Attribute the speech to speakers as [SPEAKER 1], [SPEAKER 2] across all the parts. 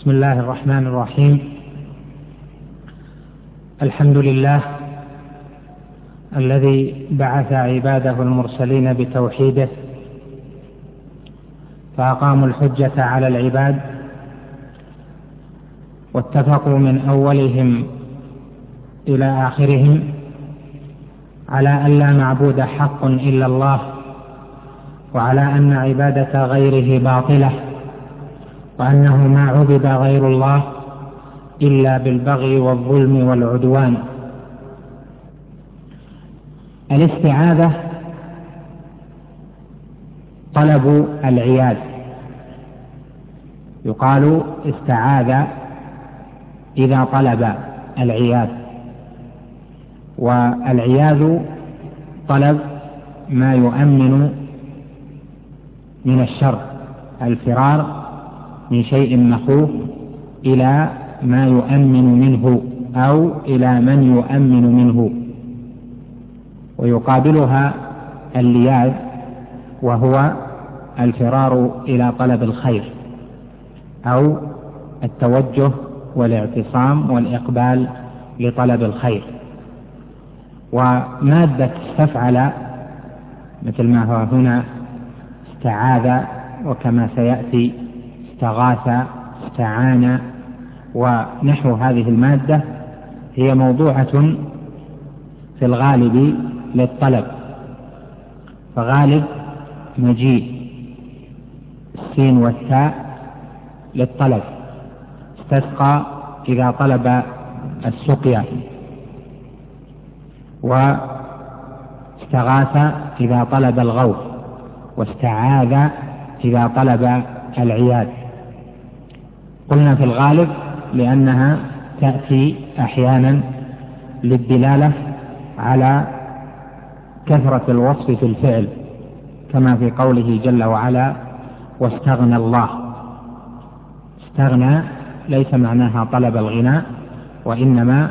[SPEAKER 1] بسم الله الرحمن الرحيم الحمد لله الذي بعث عباده المرسلين بتوحيده فأقاموا الحجة على العباد واتفقوا من أولهم إلى آخرهم على أن لا معبود حق إلا الله وعلى أن عبادة غيره باطلة وأنه ما عبد غير الله إلا بالبغي والظلم والعدوان الاستعاذة طلب العياذ يقال استعاذ إذا طلب العياذ والعياذ طلب ما يؤمن من الشر الفرار من شيء مخوف إلى ما يؤمن منه أو إلى من يؤمن منه ويقابلها اللياذ وهو الفرار إلى طلب الخير أو التوجه والاعتصام والإقبال لطلب الخير ومادة استفعل مثل ما هو هنا استعاذ وكما سيأتي استغاث استعان ونحو هذه المادة هي موضوعة في الغالب للطلب فغالب مجيء السين والثاء للطلب استسقى إذا طلب السقيا واستغاث إذا طلب الغوث واستعاذ إذا طلب العياذ قلنا في الغالب لأنها تأتي أحيانا للدلالة على كثرة الوصف في الفعل كما في قوله جل وعلا واستغنى الله استغنى ليس معناها طلب الغناء وإنما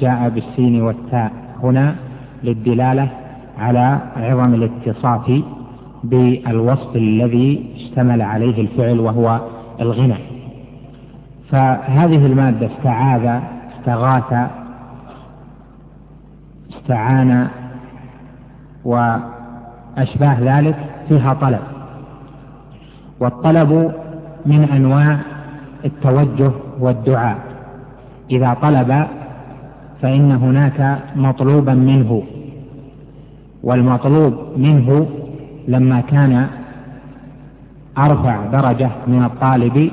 [SPEAKER 1] جاء بالسين والتاء هنا للدلالة على عظم الاتصاف بالوصف الذي اشتمل عليه الفعل وهو الغنى فهذه المادة استعاذ استغاث استعان وأشباه ذلك فيها طلب والطلب من أنواع التوجه والدعاء إذا طلب فإن هناك مطلوبا منه والمطلوب منه لما كان أرفع درجة من الطالب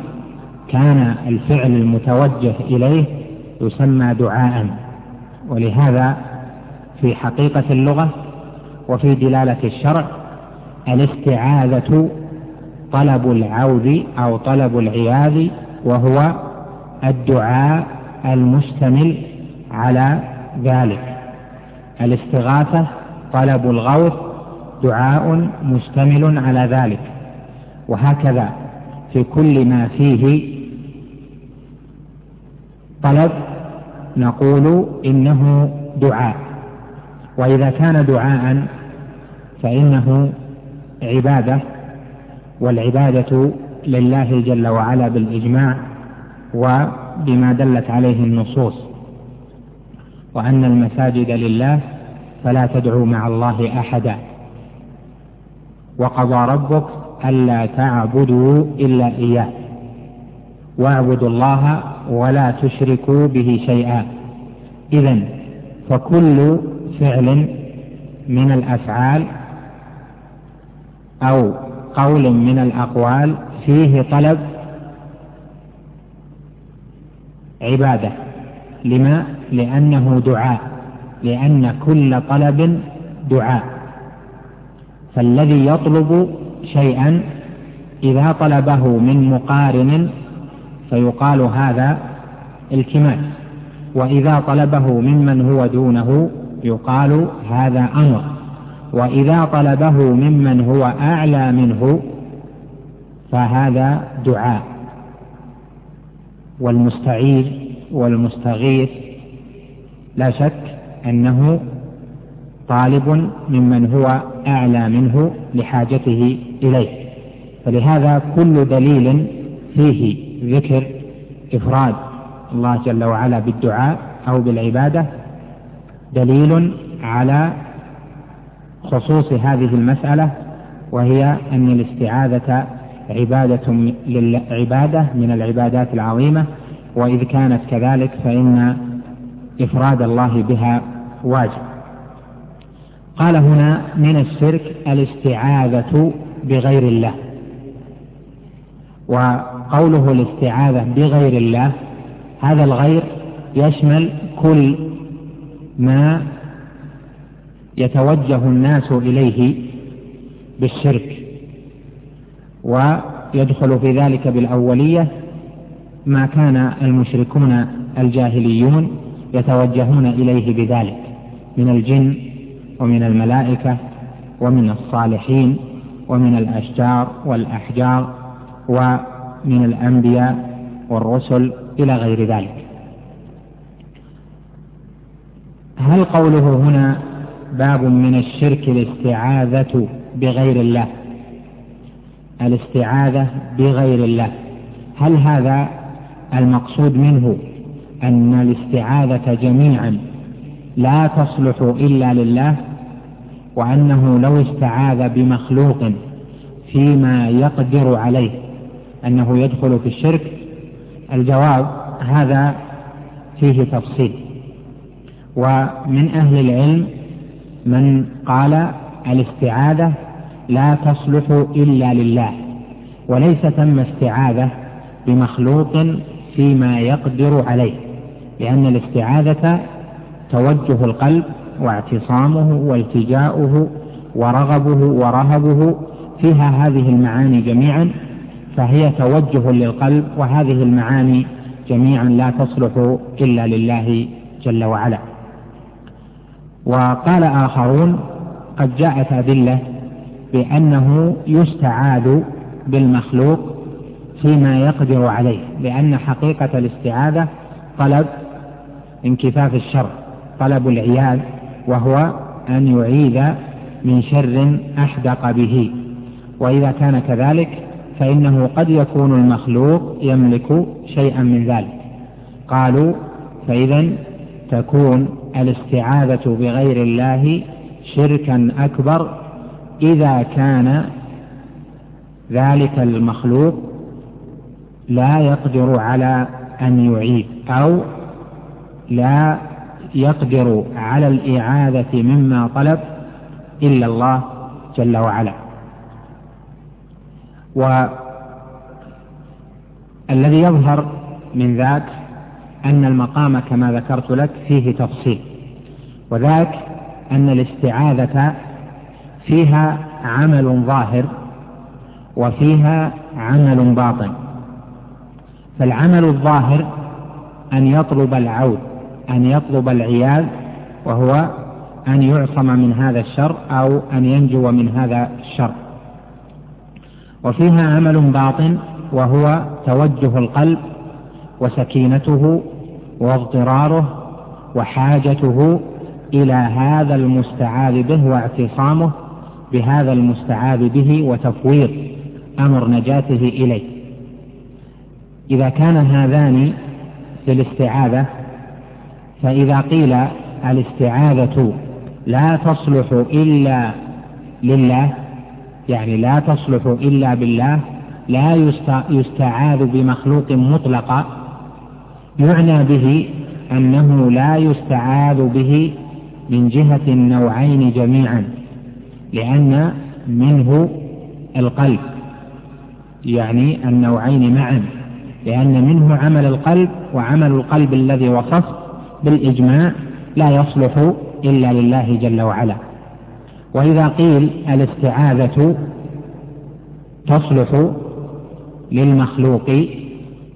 [SPEAKER 1] كان الفعل المتوجه إليه يسمى دعاء ولهذا في حقيقة اللغة وفي دلالة الشرع الاستعاذة طلب العوذ أو طلب العياذ وهو الدعاء المشتمل على ذلك الاستغاثة طلب الغوث دعاء مشتمل على ذلك وهكذا في كل ما فيه طلب نقول إنه دعاء وإذا كان دعاء فإنه عبادة والعبادة لله جل وعلا بالإجماع وبما دلت عليه النصوص وأن المساجد لله فلا تدعوا مع الله أحدا وقضى ربك ألا تعبدوا إلا إياه واعبدوا الله ولا تشركوا به شيئا إذا فكل فعل من الأفعال أو قول من الأقوال فيه طلب عبادة لما؟ لأنه دعاء لأن كل طلب دعاء فالذي يطلب شيئا إذا طلبه من مقارن فيقال هذا التماس وإذا طلبه ممن هو دونه يقال هذا أمر وإذا طلبه ممن هو أعلى منه فهذا دعاء والمستعير والمستغيث لا شك أنه طالب ممن هو أعلى منه لحاجته إليه فلهذا كل دليل فيه ذكر إفراد الله جل وعلا بالدعاء أو بالعبادة دليل على خصوص هذه المسألة وهي أن الاستعاذة عبادة عبادة من العبادات العظيمة وإذ كانت كذلك فإن إفراد الله بها واجب. قال هنا من الشرك الاستعاذة بغير الله. و قوله الاستعاذة بغير الله هذا الغير يشمل كل ما يتوجه الناس إليه بالشرك ويدخل في ذلك بالأولية ما كان المشركون الجاهليون يتوجهون إليه بذلك من الجن ومن الملائكة ومن الصالحين ومن الأشجار والأحجار و من الأنبياء والرسل إلى غير ذلك هل قوله هنا باب من الشرك الاستعاذة بغير الله الاستعاذة بغير الله هل هذا المقصود منه أن الاستعاذة جميعا لا تصلح إلا لله وأنه لو استعاذ بمخلوق فيما يقدر عليه أنه يدخل في الشرك الجواب هذا فيه تفصيل ومن أهل العلم من قال الاستعاذة لا تصلح إلا لله وليس ثم استعاذة بمخلوق فيما يقدر عليه لأن الاستعاذة توجه القلب واعتصامه والتجاؤه ورغبه ورهبه فيها هذه المعاني جميعا فهي توجه للقلب وهذه المعاني جميعا لا تصلح إلا لله جل وعلا وقال آخرون قد جاءت أدلة بأنه يستعاذ بالمخلوق فيما يقدر عليه لأن حقيقة الاستعاذة طلب انكفاف الشر طلب العياذ وهو أن يعيذ من شر أحدق به وإذا كان كذلك فإنه قد يكون المخلوق يملك شيئا من ذلك قالوا فإذا تكون الاستعاذة بغير الله شركا أكبر إذا كان ذلك المخلوق لا يقدر على أن يعيد أو لا يقدر على الإعاذة مما طلب إلا الله جل وعلا والذي يظهر من ذاك أن المقام كما ذكرت لك فيه تفصيل وذاك أن الاستعاذة فيها عمل ظاهر وفيها عمل باطن فالعمل الظاهر أن يطلب العود أن يطلب العياذ وهو أن يعصم من هذا الشر أو أن ينجو من هذا الشر وفيها عمل باطن وهو توجه القلب وسكينته واضطراره وحاجته الى هذا المستعاذ به واعتصامه بهذا المستعاذ به وتفويض امر نجاته اليه اذا كان هذان في الاستعاذه فاذا قيل الاستعاذه لا تصلح الا لله يعني لا تصلح إلا بالله لا يستعاذ بمخلوق مطلقا يعنى به أنه لا يستعاذ به من جهة النوعين جميعا لأن منه القلب يعني النوعين معا لأن منه عمل القلب وعمل القلب الذي وصف بالإجماع لا يصلح إلا لله جل وعلا وإذا قيل الاستعاذة تصلح للمخلوق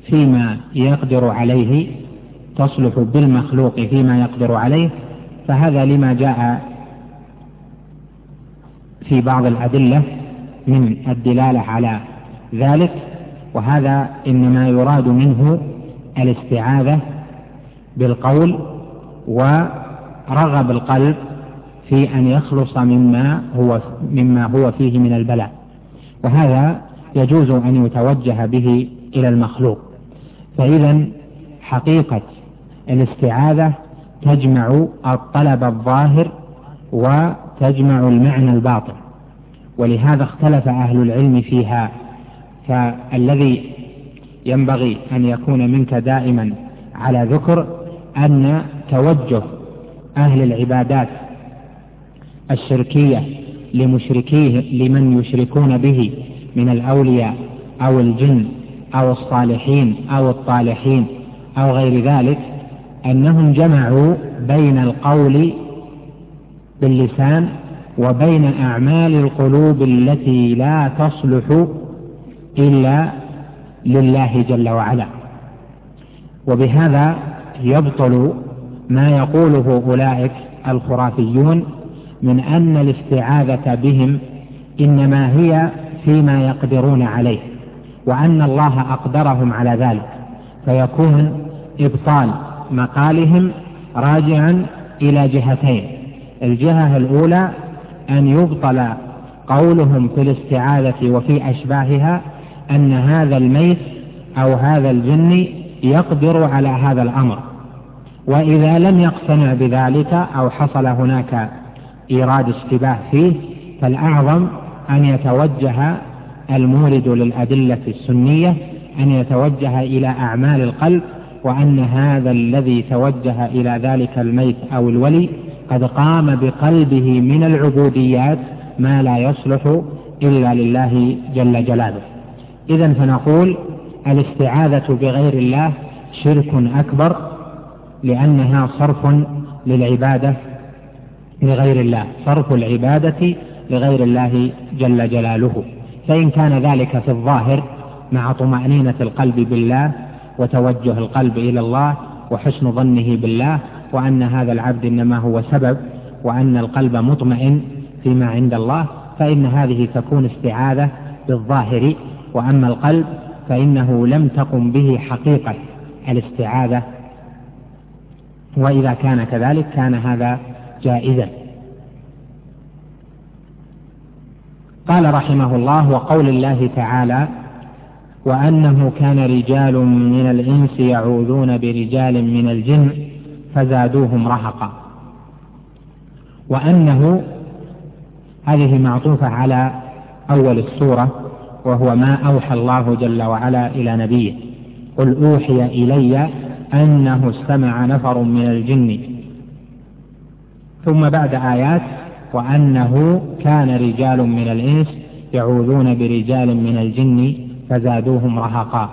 [SPEAKER 1] فيما يقدر عليه تصلح بالمخلوق فيما يقدر عليه فهذا لما جاء في بعض الأدلة من الدلالة على ذلك وهذا إنما يراد منه الاستعاذة بالقول ورغب القلب في أن يخلص مما هو مما هو فيه من البلاء وهذا يجوز أن يتوجه به إلى المخلوق فإذا حقيقة الاستعاذة تجمع الطلب الظاهر وتجمع المعنى الباطن ولهذا اختلف أهل العلم فيها فالذي ينبغي أن يكون منك دائما على ذكر أن توجه أهل العبادات الشركية لمشركيه لمن يشركون به من الأولياء أو الجن أو الصالحين أو الطالحين أو غير ذلك أنهم جمعوا بين القول باللسان وبين أعمال القلوب التي لا تصلح إلا لله جل وعلا وبهذا يبطل ما يقوله أولئك الخرافيون من أن الاستعاذة بهم إنما هي فيما يقدرون عليه وأن الله أقدرهم على ذلك فيكون إبطال مقالهم راجعا إلى جهتين الجهة الأولى أن يبطل قولهم في الاستعاذة وفي أشباهها أن هذا الميت أو هذا الجن يقدر على هذا الأمر وإذا لم يقتنع بذلك أو حصل هناك إيراد اشتباه فيه فالأعظم أن يتوجه المورد للأدلة السنية أن يتوجه إلى أعمال القلب وأن هذا الذي توجه إلى ذلك الميت أو الولي قد قام بقلبه من العبوديات ما لا يصلح إلا لله جل جلاله إذا فنقول الاستعاذة بغير الله شرك أكبر لأنها صرف للعبادة لغير الله صرف العبادة لغير الله جل جلاله فإن كان ذلك في الظاهر مع طمأنينة القلب بالله وتوجه القلب إلى الله وحسن ظنه بالله وأن هذا العبد إنما هو سبب وأن القلب مطمئن فيما عند الله فإن هذه تكون استعاذة بالظاهر وأما القلب فإنه لم تقم به حقيقة الاستعاذة وإذا كان كذلك كان هذا جائزا قال رحمه الله وقول الله تعالى وأنه كان رجال من الإنس يعوذون برجال من الجن فزادوهم رهقا وأنه هذه معطوفة على أول السورة وهو ما أوحى الله جل وعلا إلى نبيه قل أوحي إلي أنه استمع نفر من الجن ثم بعد آيات وأنه كان رجال من الإنس يعوذون برجال من الجن فزادوهم رهقا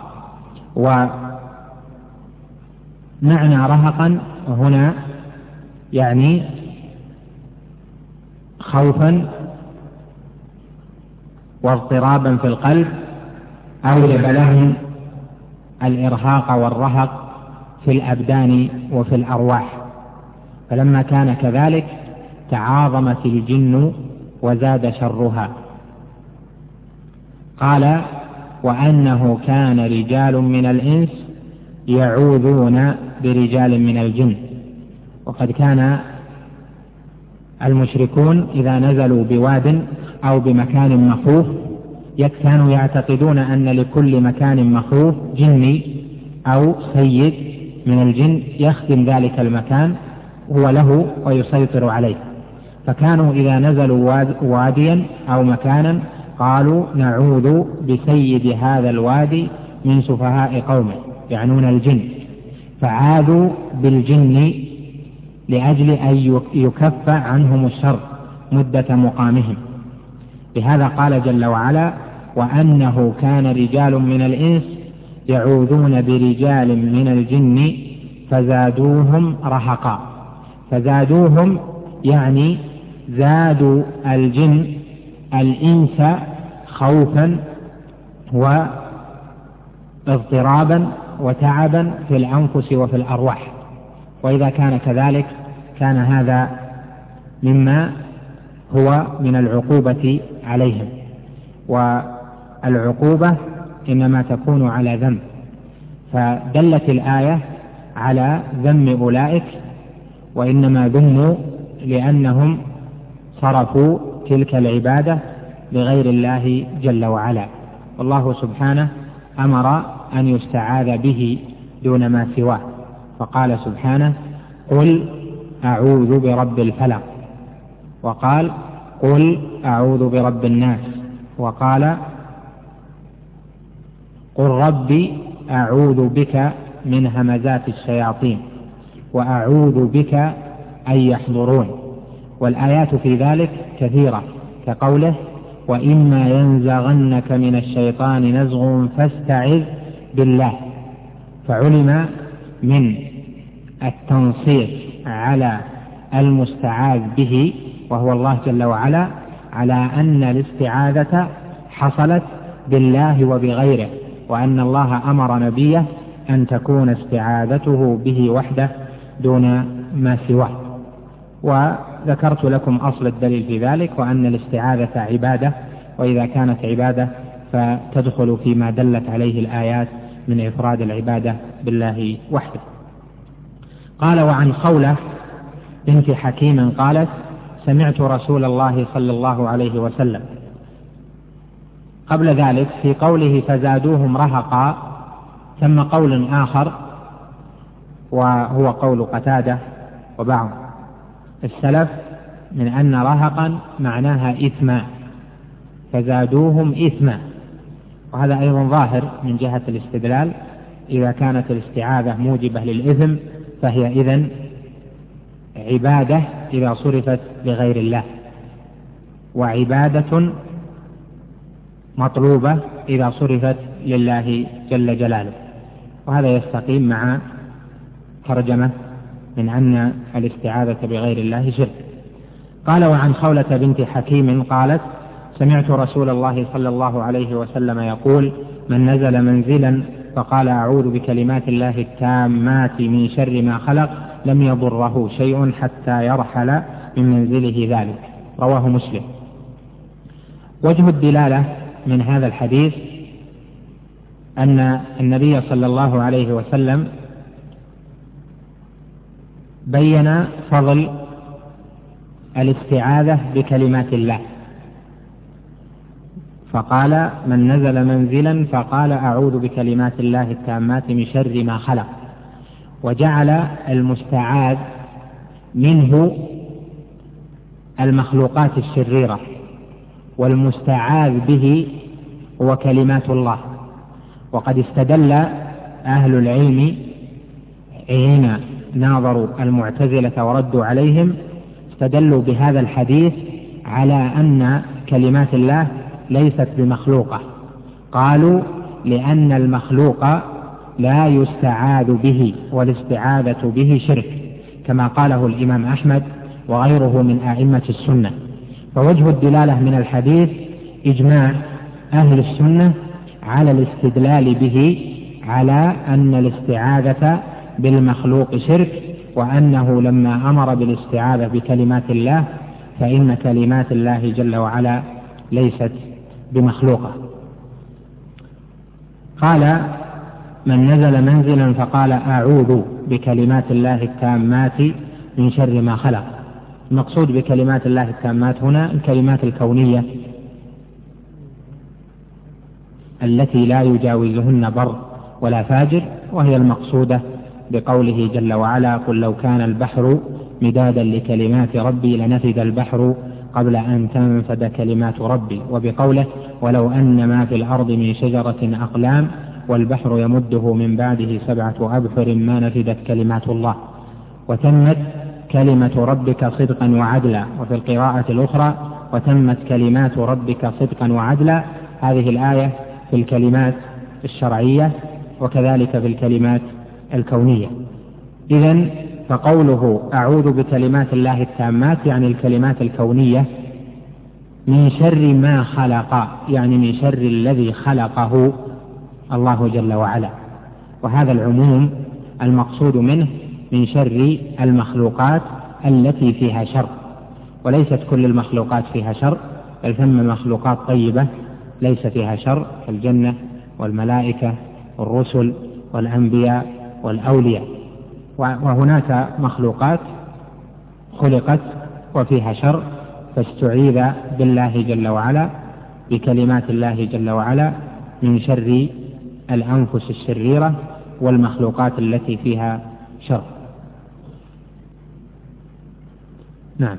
[SPEAKER 1] ومعنى رهقا هنا يعني خوفا واضطرابا في القلب أوجب لهم الإرهاق والرهق في الأبدان وفي الأرواح فلما كان كذلك تعاظمت الجن وزاد شرها قال وأنه كان رجال من الإنس يعوذون برجال من الجن وقد كان المشركون إذا نزلوا بواد أو بمكان مخوف كانوا يعتقدون أن لكل مكان مخوف جني أو سيد من الجن يخدم ذلك المكان هو له ويسيطر عليه فكانوا إذا نزلوا واديا أو مكانا قالوا نعوذ بسيد هذا الوادي من سفهاء قومه يعنون الجن فعاذوا بالجن لأجل أن يكف عنهم الشر مدة مقامهم لهذا قال جل وعلا وأنه كان رجال من الإنس يعوذون برجال من الجن فزادوهم رهقا فزادوهم يعني زادوا الجن الإنس خوفا واضطرابا وتعبا في الأنفس وفي الأرواح وإذا كان كذلك كان هذا مما هو من العقوبة عليهم والعقوبة إنما تكون على ذنب فدلت الآية على ذم أولئك وإنما ذموا لأنهم صرفوا تلك العبادة لغير الله جل وعلا والله سبحانه أمر أن يستعاذ به دون ما سواه فقال سبحانه قل أعوذ برب الفلق وقال قل أعوذ برب الناس وقال قل ربي أعوذ بك من همزات الشياطين وأعوذ بك أن يحضرون والآيات في ذلك كثيرة كقوله وإما ينزغنك من الشيطان نزغ فاستعذ بالله فعلم من التنصيص على المستعاذ به وهو الله جل وعلا على أن الاستعاذة حصلت بالله وبغيره وأن الله أمر نبيه أن تكون استعاذته به وحده دون ما سواه وذكرت لكم أصل الدليل في ذلك وأن الاستعاذة عبادة وإذا كانت عبادة فتدخل فيما دلت عليه الآيات من إفراد العبادة بالله وحده قال وعن خولة بنت حكيم قالت سمعت رسول الله صلى الله عليه وسلم قبل ذلك في قوله فزادوهم رهقا ثم قول آخر وهو قول قتادة وبعض السلف من أن رهقا معناها إثما فزادوهم إثما وهذا أيضا ظاهر من جهة الاستدلال إذا كانت الاستعاذة موجبة للإثم فهي إذن عبادة إذا صرفت لغير الله وعبادة مطلوبة إذا صرفت لله جل جلاله وهذا يستقيم مع ترجمة من أن الاستعاذة بغير الله شرك قال وعن خولة بنت حكيم قالت سمعت رسول الله صلى الله عليه وسلم يقول من نزل منزلا فقال أعوذ بكلمات الله التامات من شر ما خلق لم يضره شيء حتى يرحل من منزله ذلك رواه مسلم وجه الدلالة من هذا الحديث أن النبي صلى الله عليه وسلم بين فضل الاستعاذة بكلمات الله فقال من نزل منزلا فقال أعوذ بكلمات الله التامات من شر ما خلق وجعل المستعاذ منه المخلوقات الشريرة والمستعاذ به هو كلمات الله وقد استدل أهل العلم هنا ناظروا المعتزلة وردوا عليهم استدلوا بهذا الحديث على أن كلمات الله ليست بمخلوقة قالوا لأن المخلوق لا يستعاذ به والاستعاذة به شرك كما قاله الإمام أحمد وغيره من أئمة السنة فوجه الدلالة من الحديث إجماع أهل السنة على الاستدلال به على أن الاستعاذة بالمخلوق شرك وأنه لما أمر بالاستعاذة بكلمات الله فإن كلمات الله جل وعلا ليست بمخلوقة قال من نزل منزلا فقال أعوذ بكلمات الله التامات من شر ما خلق المقصود بكلمات الله التامات هنا الكلمات الكونية التي لا يجاوزهن بر ولا فاجر وهي المقصودة بقوله جل وعلا قل لو كان البحر مدادا لكلمات ربي لنفد البحر قبل أن تنفد كلمات ربي وبقوله ولو أن ما في الأرض من شجرة أقلام والبحر يمده من بعده سبعة أبحر ما نفدت كلمات الله وتمت كلمة ربك صدقا وعدلا وفي القراءة الأخرى وتمت كلمات ربك صدقا وعدلا هذه الآية في الكلمات الشرعية وكذلك في الكلمات الكونية إذا فقوله أعوذ بكلمات الله التامات يعني الكلمات الكونية من شر ما خلق يعني من شر الذي خلقه الله جل وعلا وهذا العموم المقصود منه من شر المخلوقات التي فيها شر وليست كل المخلوقات فيها شر بل ثم مخلوقات طيبة ليس فيها شر كالجنة والملائكة والرسل والأنبياء والأولياء وهناك مخلوقات خلقت وفيها شر فاستعيذ بالله جل وعلا بكلمات الله جل وعلا من شر الأنفس الشريرة والمخلوقات التي فيها شر نعم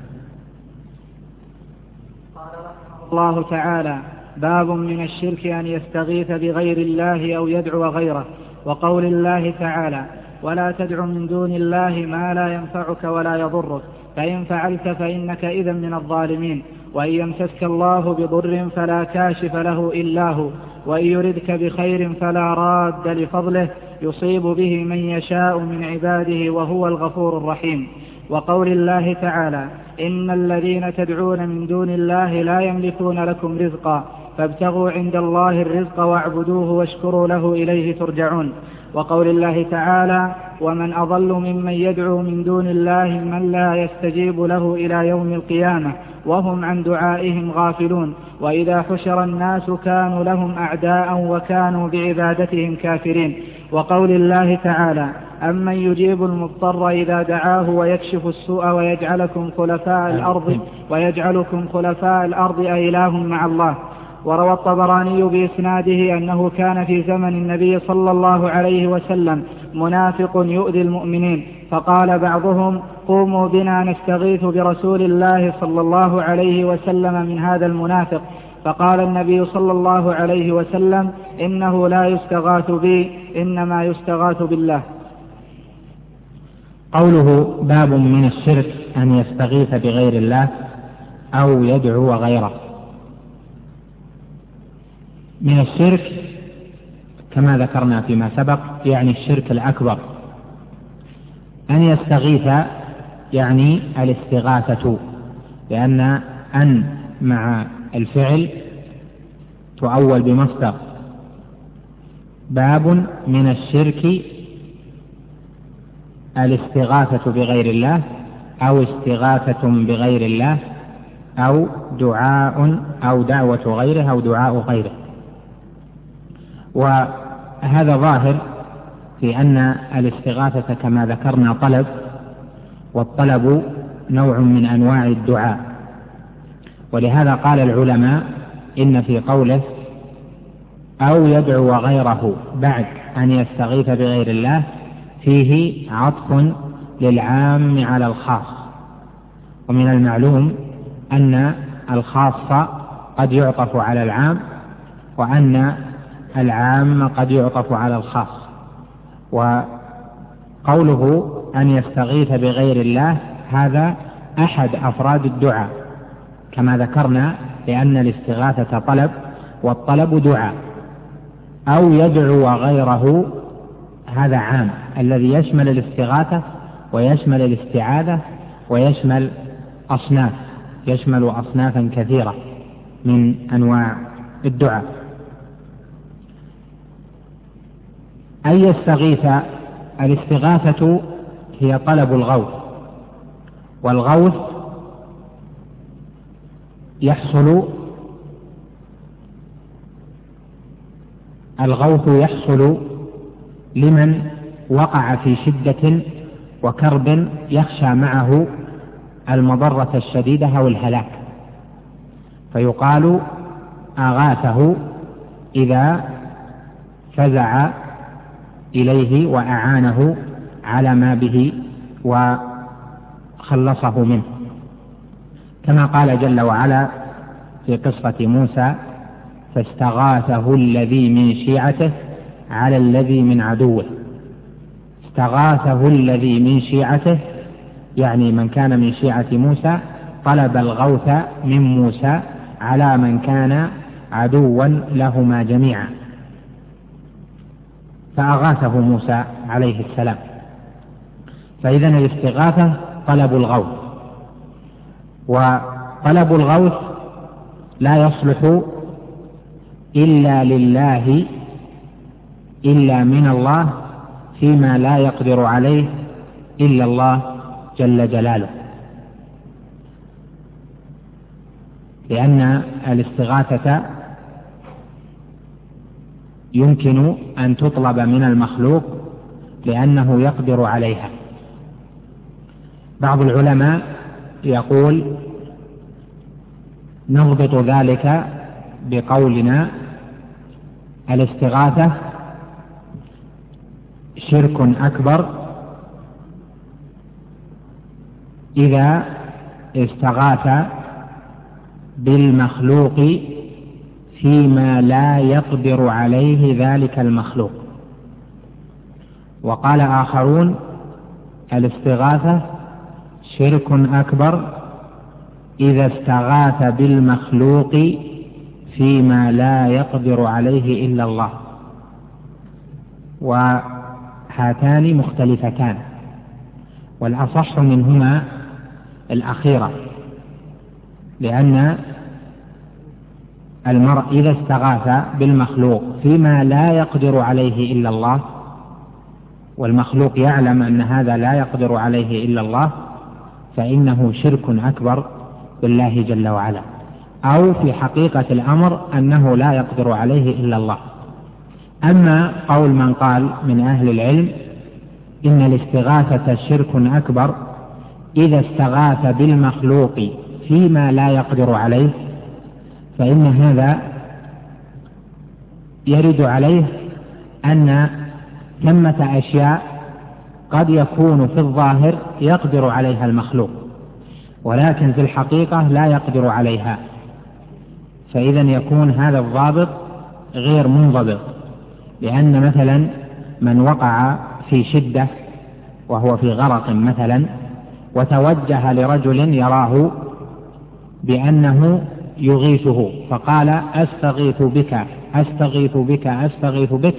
[SPEAKER 2] قال رحمه الله تعالى باب من الشرك أن يستغيث بغير الله أو يدعو غيره وقول الله تعالى ولا تدع من دون الله ما لا ينفعك ولا يضرك فإن فعلت فإنك إذا من الظالمين وإن يمسسك الله بضر فلا كاشف له إلا هو وإن يردك بخير فلا راد لفضله يصيب به من يشاء من عباده وهو الغفور الرحيم وقول الله تعالى إن الذين تدعون من دون الله لا يملكون لكم رزقا فابتغوا عند الله الرزق واعبدوه واشكروا له إليه ترجعون وقول الله تعالى ومن أضل ممن يدعو من دون الله من لا يستجيب له إلى يوم القيامة وهم عن دعائهم غافلون وإذا حشر الناس كانوا لهم أعداء وكانوا بعبادتهم كافرين وقول الله تعالى أمن يجيب المضطر إذا دعاه ويكشف السوء ويجعلكم خلفاء الأرض نعم. ويجعلكم خلفاء الأرض أإله مع الله وروى الطبراني بإسناده أنه كان في زمن النبي صلى الله عليه وسلم منافق يؤذي المؤمنين فقال بعضهم قوموا بنا نستغيث برسول الله صلى الله عليه وسلم من هذا المنافق فقال النبي صلى الله عليه وسلم إنه لا يستغاث بي إنما يستغاث بالله
[SPEAKER 1] قوله باب من الشرك أن يستغيث بغير الله أو يدعو غيره من الشرك كما ذكرنا فيما سبق يعني الشرك الأكبر أن يستغيث يعني الاستغاثة لأن أن مع الفعل تؤول بمصدر باب من الشرك الاستغاثة بغير الله أو استغاثة بغير الله أو دعاء أو دعوة غيره أو دعاء غيره وهذا ظاهر في أن الاستغاثة كما ذكرنا طلب والطلب نوع من أنواع الدعاء ولهذا قال العلماء إن في قوله أو يدعو غيره بعد أن يستغيث بغير الله فيه عطف للعام على الخاص ومن المعلوم أن الخاص قد يعطف على العام وأن العام قد يعطف على الخاص وقوله أن يستغيث بغير الله هذا أحد أفراد الدعاء كما ذكرنا لأن الاستغاثة طلب والطلب دعاء أو يدعو غيره هذا عام الذي يشمل الاستغاثة ويشمل الاستعاذة ويشمل أصناف يشمل أصنافا كثيرة من أنواع الدعاء أن يستغيث الاستغاثة هي طلب الغوث والغوث يحصل الغوث يحصل لمن وقع في شدة وكرب يخشى معه المضرة الشديدة أو الهلاك فيقال أغاثه إذا فزع إليه وأعانه على ما به وخلصه منه كما قال جل وعلا في قصة موسى فاستغاثه الذي من شيعته على الذي من عدوه استغاثه الذي من شيعته يعني من كان من شيعة موسى طلب الغوث من موسى على من كان عدوا لهما جميعا فأغاثه موسى عليه السلام فإذا الاستغاثة طلب الغوث وطلب الغوث لا يصلح إلا لله إلا من الله فيما لا يقدر عليه إلا الله جل جلاله لأن الاستغاثة يمكن أن تطلب من المخلوق لأنه يقدر عليها بعض العلماء يقول نضبط ذلك بقولنا الاستغاثة شرك أكبر إذا استغاث بالمخلوق فيما لا يقدر عليه ذلك المخلوق وقال آخرون الاستغاثة شرك أكبر إذا استغاث بالمخلوق فيما لا يقدر عليه إلا الله وهاتان مختلفتان والأصح منهما الأخيرة لأن المرء إذا استغاث بالمخلوق فيما لا يقدر عليه إلا الله والمخلوق يعلم أن هذا لا يقدر عليه إلا الله فإنه شرك أكبر بالله جل وعلا أو في حقيقة الأمر أنه لا يقدر عليه إلا الله أما قول من قال من أهل العلم إن الاستغاثة شرك أكبر إذا استغاث بالمخلوق فيما لا يقدر عليه فإن هذا يرد عليه أن ثمة أشياء قد يكون في الظاهر يقدر عليها المخلوق ولكن في الحقيقة لا يقدر عليها فإذا يكون هذا الضابط غير منضبط لأن مثلا من وقع في شدة وهو في غرق مثلا وتوجه لرجل يراه بأنه يغيثه فقال أستغيث بك أستغيث بك أستغيث بك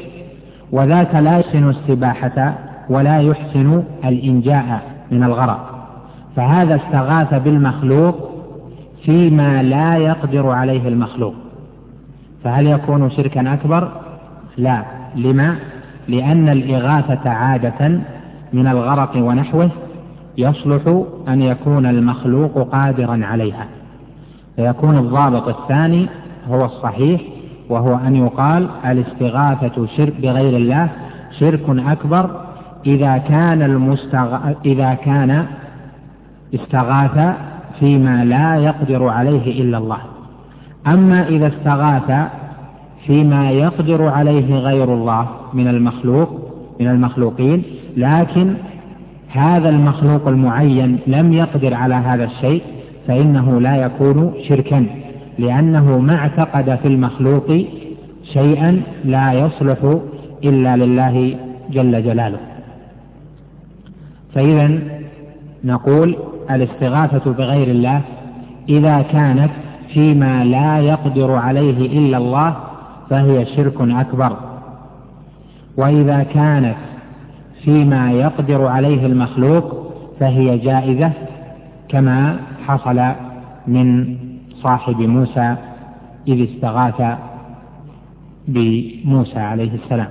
[SPEAKER 1] وذاك لا يحسن السباحة ولا يحسن الإنجاء من الغرق فهذا استغاث بالمخلوق فيما لا يقدر عليه المخلوق فهل يكون شركا أكبر؟ لا لما؟ لأن الإغاثة عادة من الغرق ونحوه يصلح أن يكون المخلوق قادرا عليها فيكون الضابط الثاني هو الصحيح وهو أن يقال الاستغاثة شرك بغير الله شرك أكبر إذا كان المستغ... إذا كان استغاث فيما لا يقدر عليه إلا الله أما إذا استغاث فيما يقدر عليه غير الله من المخلوق من المخلوقين لكن هذا المخلوق المعين لم يقدر على هذا الشيء فإنه لا يكون شركا لأنه ما اعتقد في المخلوق شيئا لا يصلح إلا لله جل جلاله فإذا نقول الاستغاثة بغير الله إذا كانت فيما لا يقدر عليه إلا الله فهي شرك أكبر وإذا كانت فيما يقدر عليه المخلوق فهي جائزة كما حصل من صاحب موسى إذ استغاث بموسى عليه السلام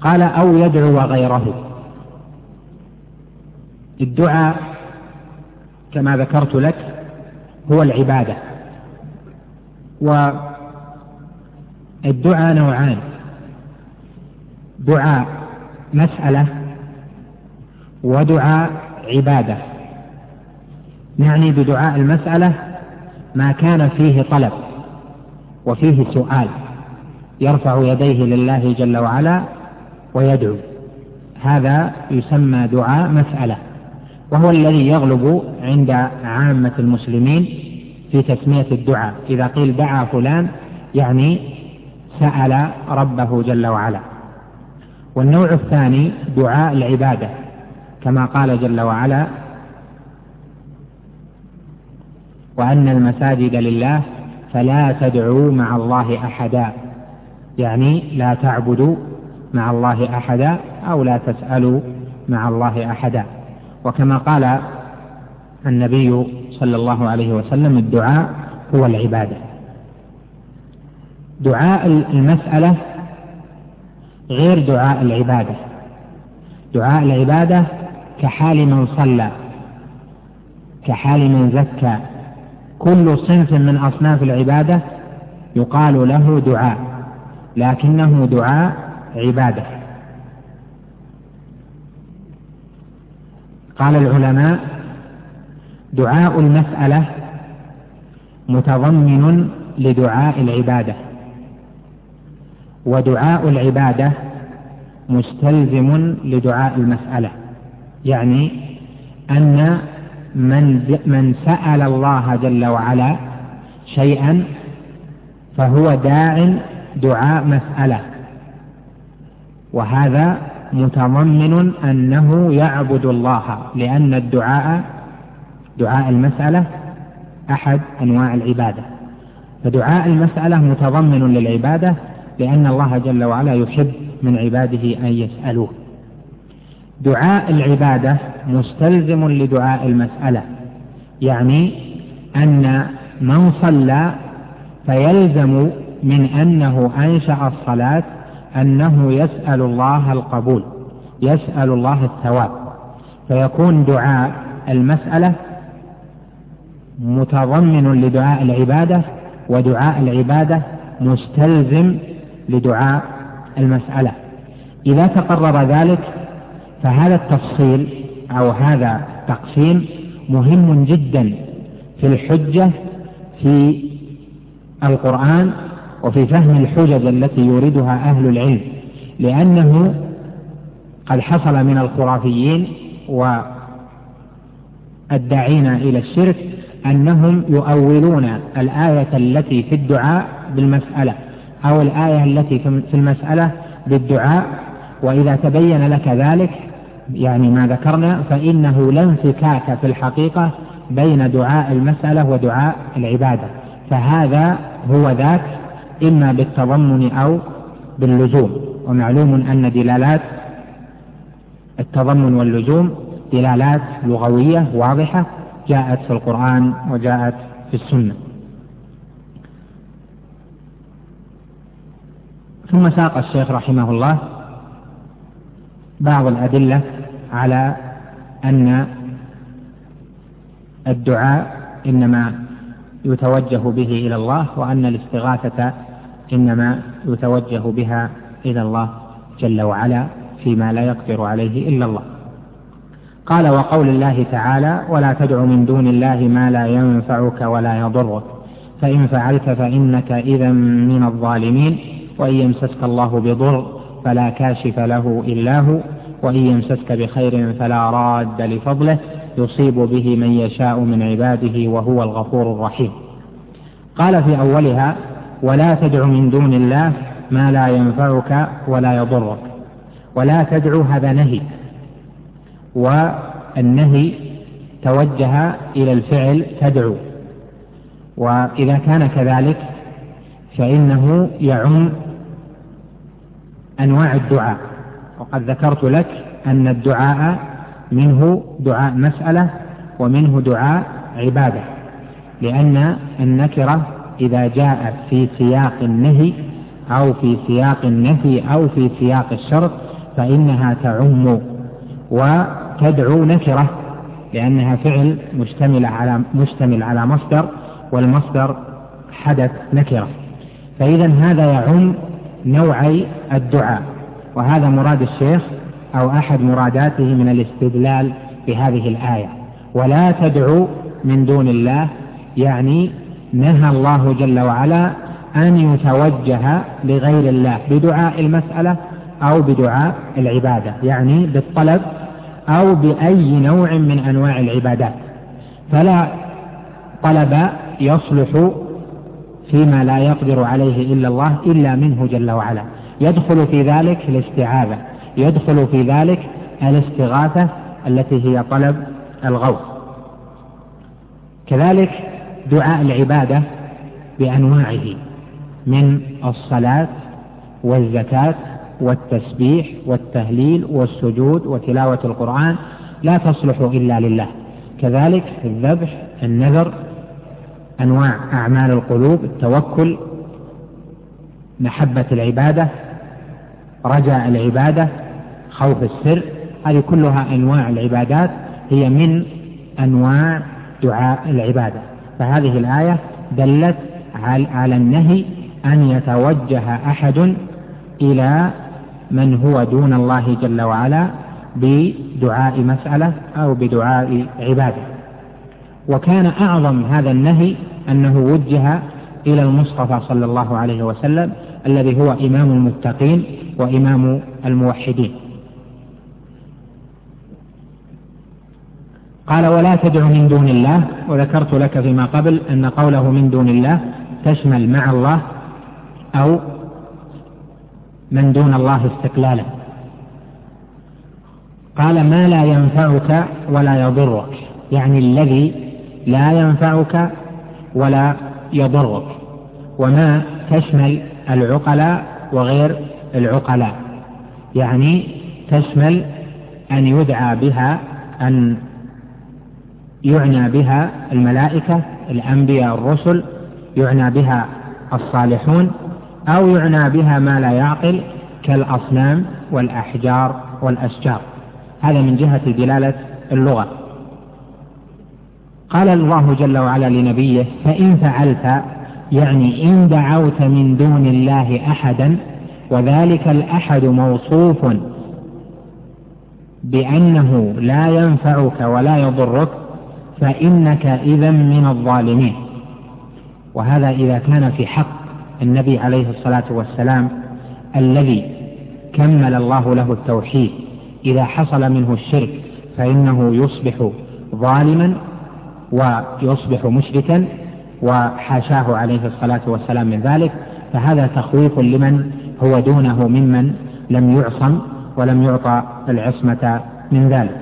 [SPEAKER 1] قال أو يدعو غيره الدعاء كما ذكرت لك هو العبادة والدعاء نوعان دعاء مسألة ودعاء عبادة نعني بدعاء المسألة ما كان فيه طلب وفيه سؤال يرفع يديه لله جل وعلا ويدعو هذا يسمى دعاء مسألة وهو الذي يغلب عند عامة المسلمين في تسمية الدعاء إذا قيل دعا فلان يعني سأل ربه جل وعلا والنوع الثاني دعاء العبادة كما قال جل وعلا وأن المساجد لله فلا تدعوا مع الله أحدا يعني لا تعبدوا مع الله أحدا أو لا تسألوا مع الله أحدا وكما قال النبي صلى الله عليه وسلم الدعاء هو العبادة دعاء المسألة غير دعاء العبادة دعاء العبادة كحال من صلى كحال من زكى كل صنف من أصناف العبادة يقال له دعاء لكنه دعاء عبادة قال العلماء دعاء المسألة متضمن لدعاء العبادة ودعاء العبادة مستلزم لدعاء المسألة يعني أن من, من سأل الله جل وعلا شيئا فهو داع دعاء مسألة وهذا متضمن أنه يعبد الله لأن الدعاء دعاء المسألة أحد أنواع العبادة فدعاء المسألة متضمن للعبادة لأن الله جل وعلا يحب من عباده أن يسألوه دعاء العبادة مستلزم لدعاء المسألة يعني أن من صلى فيلزم من أنه أنشأ الصلاة أنه يسأل الله القبول يسأل الله الثواب فيكون دعاء المسألة متضمن لدعاء العبادة ودعاء العبادة مستلزم لدعاء المسألة إذا تقرر ذلك فهذا التفصيل أو هذا التقسيم مهم جدا في الحجة في القرآن وفي فهم الحجج التي يريدها أهل العلم لأنه قد حصل من الخرافيين والداعين إلى الشرك أنهم يؤولون الآية التي في الدعاء بالمسألة أو الآية التي في المسألة بالدعاء وإذا تبين لك ذلك يعني ما ذكرنا فإنه لا انفكاك في الحقيقة بين دعاء المسألة ودعاء العبادة فهذا هو ذاك إما بالتضمن أو باللزوم ومعلوم أن دلالات التضمن واللزوم دلالات لغوية واضحة جاءت في القرآن وجاءت في السنة ثم ساق الشيخ رحمه الله بعض الأدلة على أن الدعاء إنما يتوجه به إلى الله وأن الاستغاثة إنما يتوجه بها إلى الله جل وعلا فيما لا يقدر عليه إلا الله قال وقول الله تعالى ولا تدع من دون الله ما لا ينفعك ولا يضرك فإن فعلت فإنك إذا من الظالمين وإن يمسسك الله بضر فلا كاشف له إلا هو وإن يمسسك بخير فلا راد لفضله يصيب به من يشاء من عباده وهو الغفور الرحيم قال في أولها ولا تدع من دون الله ما لا ينفعك ولا يضرك ولا تدعو هذا نهي والنهي توجه إلى الفعل تدعو وإذا كان كذلك فإنه يعم أنواع الدعاء وقد ذكرت لك أن الدعاء منه دعاء مسألة ومنه دعاء عبادة لأن النكرة إذا جاءت في سياق النهي أو في سياق النفي أو في سياق الشرط فإنها تعم وتدعو نكرة لأنها فعل مشتمل على مشتمل على مصدر والمصدر حدث نكرة فإذا هذا يعم نوعي الدعاء وهذا مراد الشيخ أو أحد مراداته من الاستدلال بهذه الآية ولا تدعو من دون الله يعني نهى الله جل وعلا أن يتوجه لغير الله بدعاء المسألة أو بدعاء العبادة يعني بالطلب أو بأي نوع من أنواع العبادات فلا طلب يصلح فيما لا يقدر عليه إلا الله إلا منه جل وعلا يدخل في ذلك الاستعاذة يدخل في ذلك الاستغاثة التي هي طلب الغوث كذلك دعاء العبادة بأنواعه من الصلاة والزكاة والتسبيح والتهليل والسجود وتلاوة القرآن لا تصلح إلا لله كذلك الذبح النذر أنواع أعمال القلوب التوكل محبة العبادة رجاء العبادة خوف السر هذه كلها أنواع العبادات هي من أنواع دعاء العبادة فهذه الآية دلت على النهي أن يتوجه أحد إلى من هو دون الله جل وعلا بدعاء مسألة أو بدعاء عبادة وكان أعظم هذا النهي أنه وجه إلى المصطفى صلى الله عليه وسلم الذي هو إمام المتقين وإمام الموحدين قال ولا تدع من دون الله وذكرت لك فيما قبل أن قوله من دون الله تشمل مع الله أو من دون الله استقلالا قال ما لا ينفعك ولا يضرك يعني الذي لا ينفعك ولا يضرك وما تشمل العقلاء وغير العقلاء يعني تشمل أن يدعى بها أن يعنى بها الملائكة الأنبياء الرسل يعنى بها الصالحون أو يعنى بها ما لا يعقل كالأصنام والأحجار والأشجار هذا من جهة دلالة اللغة قال الله جل وعلا لنبيه فإن فعلت يعني إن دعوت من دون الله أحدا وذلك الأحد موصوف بأنه لا ينفعك ولا يضرك فإنك إذا من الظالمين وهذا إذا كان في حق النبي عليه الصلاة والسلام الذي كمل الله له التوحيد إذا حصل منه الشرك فإنه يصبح ظالما ويصبح مشركا وحاشاه عليه الصلاة والسلام من ذلك فهذا تخويف لمن هو دونه ممن لم يعصم ولم يعطى العصمة من ذلك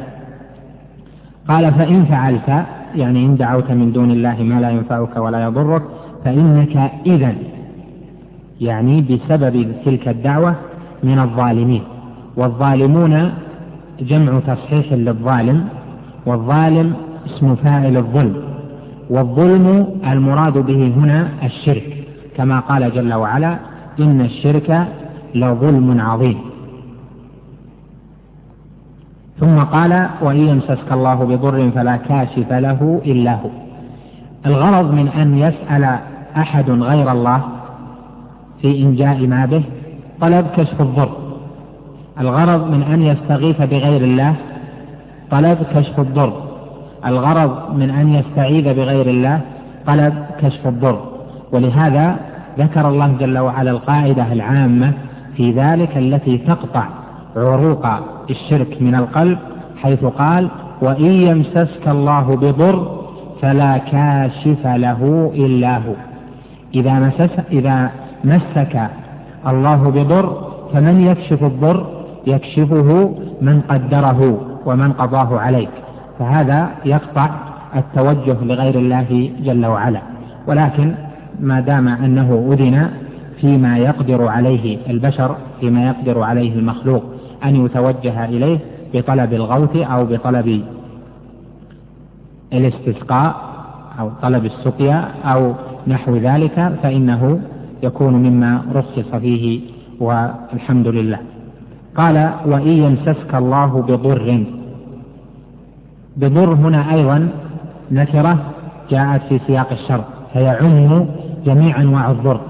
[SPEAKER 1] قال فإن فعلت يعني إن دعوت من دون الله ما لا ينفعك ولا يضرك فإنك إذا يعني بسبب تلك الدعوة من الظالمين والظالمون جمع تصحيح للظالم والظالم اسم فاعل الظلم والظلم المراد به هنا الشرك كما قال جل وعلا إن الشرك لظلم عظيم ثم قال وإن يمسسك الله بضر فلا كاشف له إلا هو الغرض من أن يسأل أحد غير الله في إنجاء ما به طلب كشف الضر الغرض من أن يستغيث بغير الله طلب كشف الضر الغرض من أن يستعيذ بغير الله طلب كشف الضر ولهذا ذكر الله جل وعلا القاعدة العامة في ذلك التي تقطع عروق الشرك من القلب حيث قال وإن يمسسك الله بضر فلا كاشف له إلا هو إذا, مسس إذا مسك الله بضر فمن يكشف الضر يكشفه من قدره ومن قضاه عليك فهذا يقطع التوجه لغير الله جل وعلا ولكن ما دام أنه أذن فيما يقدر عليه البشر فيما يقدر عليه المخلوق أن يتوجه إليه بطلب الغوث أو بطلب الاستسقاء أو طلب السقيا أو نحو ذلك فإنه يكون مما رخص فيه والحمد لله قال وإن يمسسك الله بضر بضر هنا أيضا نكرة جاءت في سياق الشر فيعم جميع أنواع الضر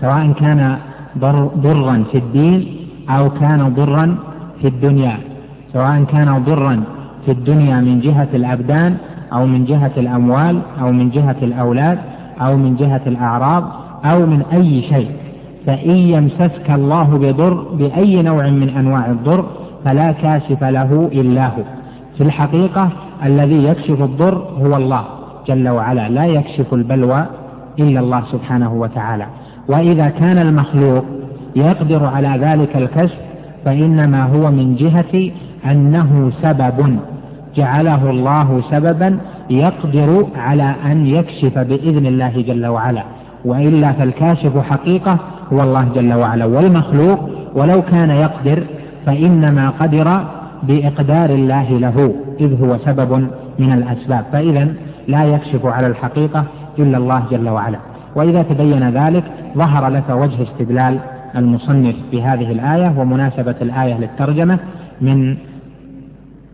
[SPEAKER 1] سواء كان ضرا في الدين أو كان ضرا في الدنيا سواء كان ضرا في الدنيا من جهة الأبدان أو من جهة الأموال أو من جهة الأولاد أو من جهة الأعراض أو من أي شيء فإن يمسسك الله بضر بأي نوع من أنواع الضر فلا كاشف له إلا هو في الحقيقة الذي يكشف الضر هو الله جل وعلا لا يكشف البلوى إلا الله سبحانه وتعالى وإذا كان المخلوق يقدر على ذلك الكشف فإنما هو من جهة أنه سبب جعله الله سببا يقدر على أن يكشف بإذن الله جل وعلا وإلا فالكاشف حقيقة هو الله جل وعلا والمخلوق ولو كان يقدر فإنما قدر بإقدار الله له إذ هو سبب من الأسباب فإذا لا يكشف على الحقيقة إلا الله جل وعلا وإذا تبين ذلك ظهر لك وجه استدلال المصنف بهذه الآية ومناسبة الآية للترجمة من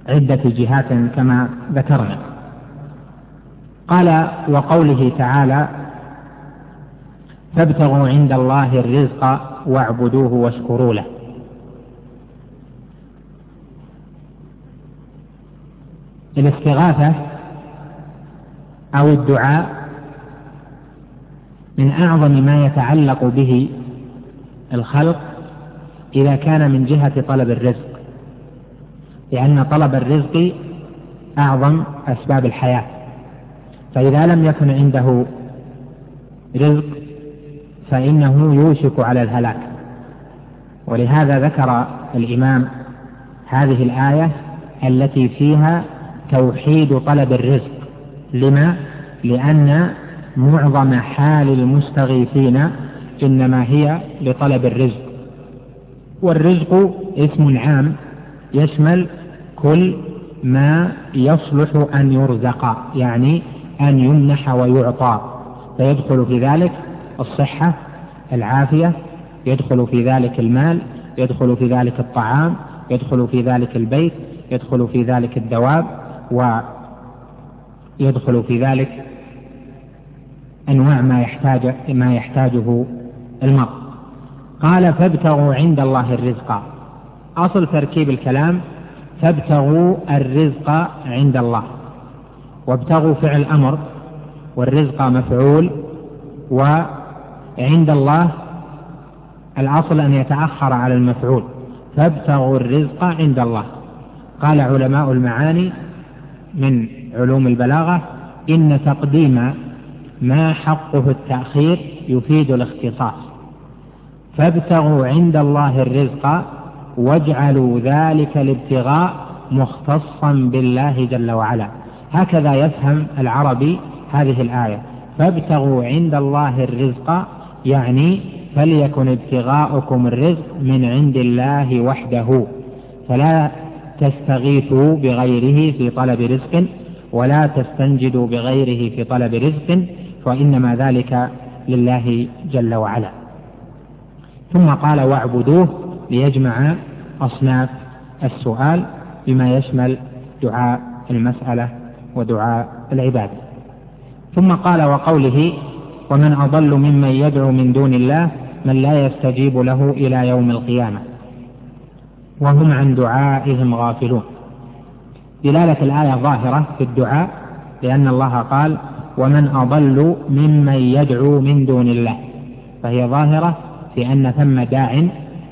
[SPEAKER 1] عدة جهات كما ذكرنا قال وقوله تعالى فابتغوا عند الله الرزق واعبدوه واشكروا له الاستغاثة أو الدعاء من أعظم ما يتعلق به الخلق إذا كان من جهة طلب الرزق لأن طلب الرزق أعظم أسباب الحياة فإذا لم يكن عنده رزق فإنه يوشك على الهلاك ولهذا ذكر الإمام هذه الآية التي فيها توحيد طلب الرزق لما؟ لأن معظم حال المستغيثين إنما هي لطلب الرزق والرزق اسم عام يشمل كل ما يصلح أن يرزق يعني أن يمنح ويعطى فيدخل في ذلك الصحة العافية يدخل في ذلك المال يدخل في ذلك الطعام يدخل في ذلك البيت يدخل في ذلك الدواب ويدخل في ذلك أنواع ما يحتاج ما يحتاجه المرء قال فابتغوا عند الله الرزق أصل تركيب الكلام فابتغوا الرزق عند الله وابتغوا فعل أمر والرزق مفعول وعند الله الأصل أن يتأخر على المفعول فابتغوا الرزق عند الله قال علماء المعاني من علوم البلاغة إن تقديم ما حقه التأخير يفيد الاختصاص فابتغوا عند الله الرزق واجعلوا ذلك الابتغاء مختصا بالله جل وعلا هكذا يفهم العربي هذه الآية فابتغوا عند الله الرزق يعني فليكن ابتغاؤكم الرزق من عند الله وحده فلا تستغيثوا بغيره في طلب رزق ولا تستنجدوا بغيره في طلب رزق وإنما ذلك لله جل وعلا ثم قال واعبدوه ليجمع أصناف السؤال بما يشمل دعاء المسألة ودعاء العبادة ثم قال وقوله ومن أضل ممن يدعو من دون الله من لا يستجيب له إلى يوم القيامة وهم عن دعائهم غافلون دلالة الآية ظاهرة في الدعاء لأن الله قال ومن أضل ممن يدعو من دون الله فهي ظاهرة في أن ثم داع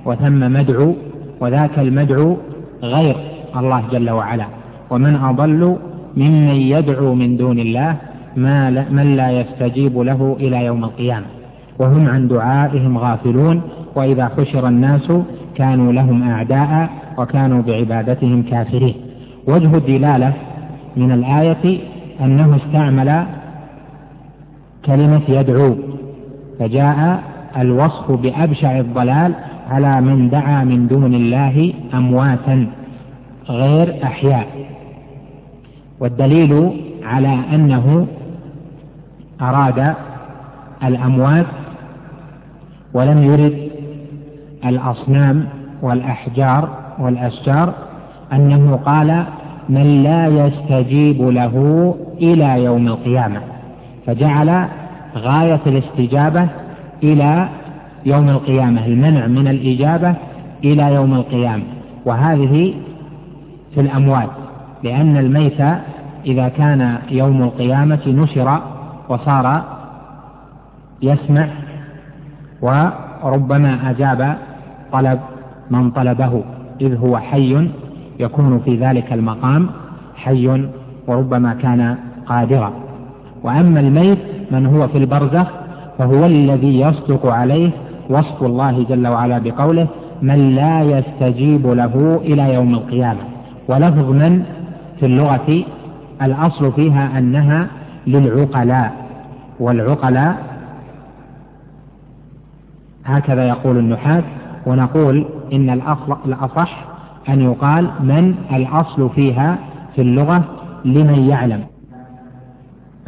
[SPEAKER 1] وثم مدعو وذاك المدعو غير الله جل وعلا ومن أضل ممن يدعو من دون الله ما ل... من لا يستجيب له إلى يوم القيامة وهم عن دعائهم غافلون وإذا حشر الناس كانوا لهم أعداء وكانوا بعبادتهم كافرين وجه الدلالة من الآية أنه استعمل كلمة يدعو فجاء الوصف بأبشع الضلال على من دعا من دون الله أمواتا غير أحياء والدليل على أنه أراد الأموات ولم يرد الأصنام والأحجار والأشجار أنه قال من لا يستجيب له إلى يوم القيامة فجعل غاية الاستجابة إلى يوم القيامة المنع من الإجابة إلى يوم القيامة وهذه في الأموات لأن الميت إذا كان يوم القيامة نشر وصار يسمع وربما أجاب طلب من طلبه إذ هو حي يكون في ذلك المقام حي وربما كان قادرا وأما الميت من هو في البرزخ فهو الذي يصدق عليه وصف الله جل وعلا بقوله من لا يستجيب له إلى يوم القيامة ولفظ من في اللغة الأصل فيها أنها للعقلاء والعقلاء هكذا يقول النحاة ونقول إن الأصل الأصح أن يقال من الأصل فيها في اللغة لمن يعلم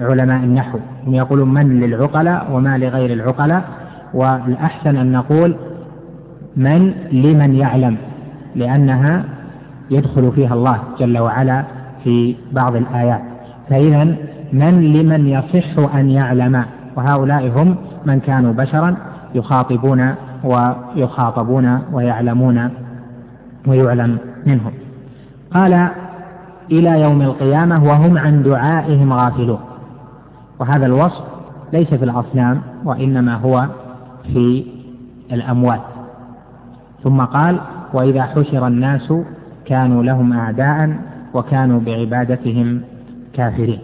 [SPEAKER 1] علماء النحو هم يقولون من للعقلاء وما لغير العقلاء والأحسن أن نقول من لمن يعلم لأنها يدخل فيها الله جل وعلا في بعض الآيات فإذا من لمن يصح أن يعلم وهؤلاء هم من كانوا بشرا يخاطبون ويخاطبون ويعلمون ويعلم منهم قال إلى يوم القيامة وهم عن دعائهم غافلون وهذا الوصف ليس في الأصنام وإنما هو في الأموات ثم قال وإذا حشر الناس كانوا لهم أعداء وكانوا بعبادتهم كافرين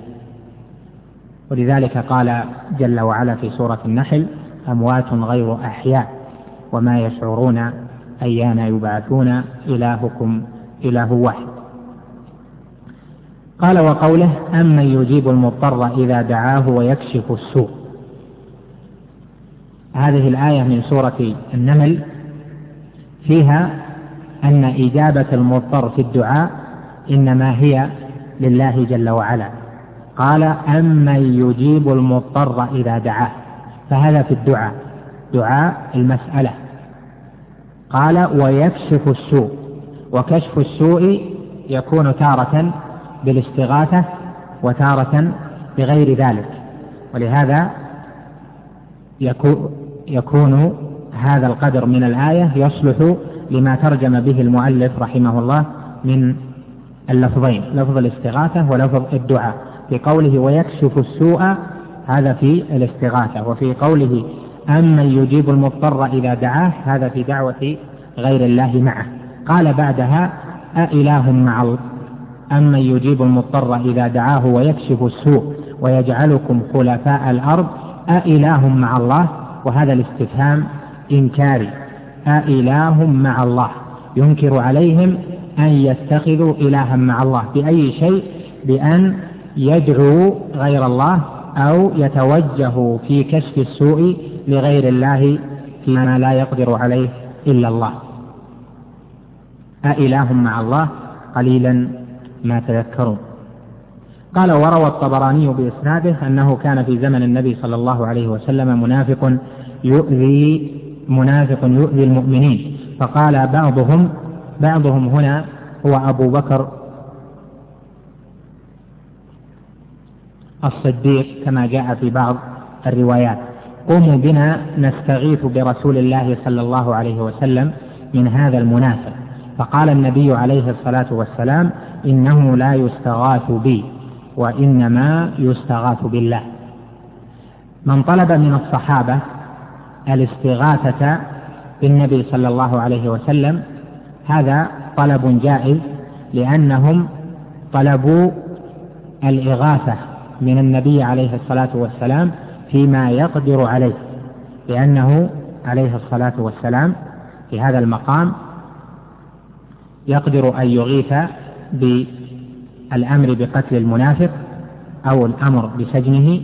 [SPEAKER 1] ولذلك قال جل وعلا في سورة النحل أموات غير أحياء وما يشعرون أيان يبعثون إلهكم إله واحد قال وقوله أمن يجيب المضطر إذا دعاه ويكشف السوء هذه الآية من سورة النمل فيها أن إجابة المضطر في الدعاء إنما هي لله جل وعلا قال أمن يجيب المضطر إذا دعاه فهذا في الدعاء دعاء المسألة قال ويكشف السوء وكشف السوء يكون تارة بالاستغاثة وتارة بغير ذلك ولهذا يكون هذا القدر من الآية يصلح لما ترجم به المؤلف رحمه الله من اللفظين لفظ الاستغاثة ولفظ الدعاء في قوله ويكشف السوء هذا في الاستغاثة وفي قوله أمن يجيب المضطر إذا دعاه هذا في دعوة غير الله معه قال بعدها أإله مع أمن يجيب المضطر إذا دعاه ويكشف السوء ويجعلكم خلفاء الأرض أإله مع الله وهذا الاستفهام إنكاري أإله مع الله ينكر عليهم أن يتخذوا إلها مع الله بأي شيء بأن يدعو غير الله أو يتوجه في كشف السوء لغير الله ما لا يقدر عليه إلا الله أإله مع الله قليلا ما تذكرون قال وروى الطبراني بإسناده أنه كان في زمن النبي صلى الله عليه وسلم منافق يؤذي منافق يؤذي المؤمنين فقال بعضهم بعضهم هنا هو أبو بكر الصديق كما جاء في بعض الروايات قوموا بنا نستغيث برسول الله صلى الله عليه وسلم من هذا المنافق فقال النبي عليه الصلاة والسلام إنه لا يستغاث بي وإنما يستغاث بالله من طلب من الصحابة الاستغاثة بالنبي صلى الله عليه وسلم هذا طلب جائز لأنهم طلبوا الإغاثة من النبي عليه الصلاة والسلام فيما يقدر عليه لأنه عليه الصلاة والسلام في هذا المقام يقدر أن يغيث بالأمر بقتل المنافق أو الأمر بسجنه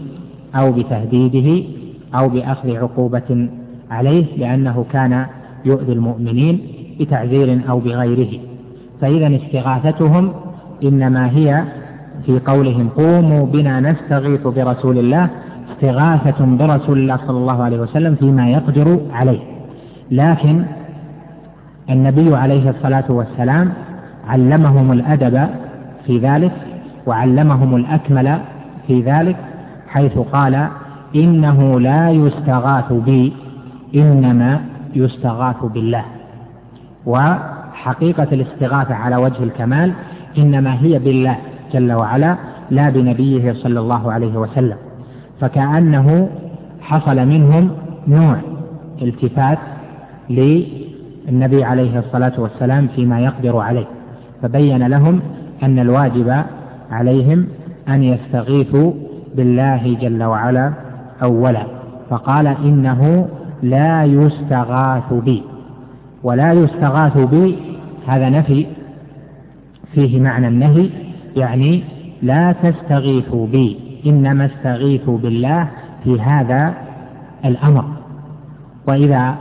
[SPEAKER 1] أو بتهديده أو بأخذ عقوبة عليه لأنه كان يؤذي المؤمنين بتعذير أو بغيره فإذا استغاثتهم إنما هي في قولهم قوموا بنا نستغيث برسول الله استغاثة برسول الله صلى الله عليه وسلم فيما يقدر عليه لكن النبي عليه الصلاة والسلام علمهم الأدب في ذلك وعلمهم الأكمل في ذلك حيث قال إنه لا يستغاث بي إنما يستغاث بالله وحقيقة الاستغاثة على وجه الكمال إنما هي بالله جل وعلا لا بنبيه صلى الله عليه وسلم فكأنه حصل منهم نوع التفات للنبي عليه الصلاة والسلام فيما يقدر عليه فبين لهم أن الواجب عليهم أن يستغيثوا بالله جل وعلا أولا فقال إنه لا يستغاث بي ولا يستغاث بي هذا نفي فيه معنى النهي يعني لا تستغيثوا بي إنما استغيثوا بالله في هذا الأمر وإذا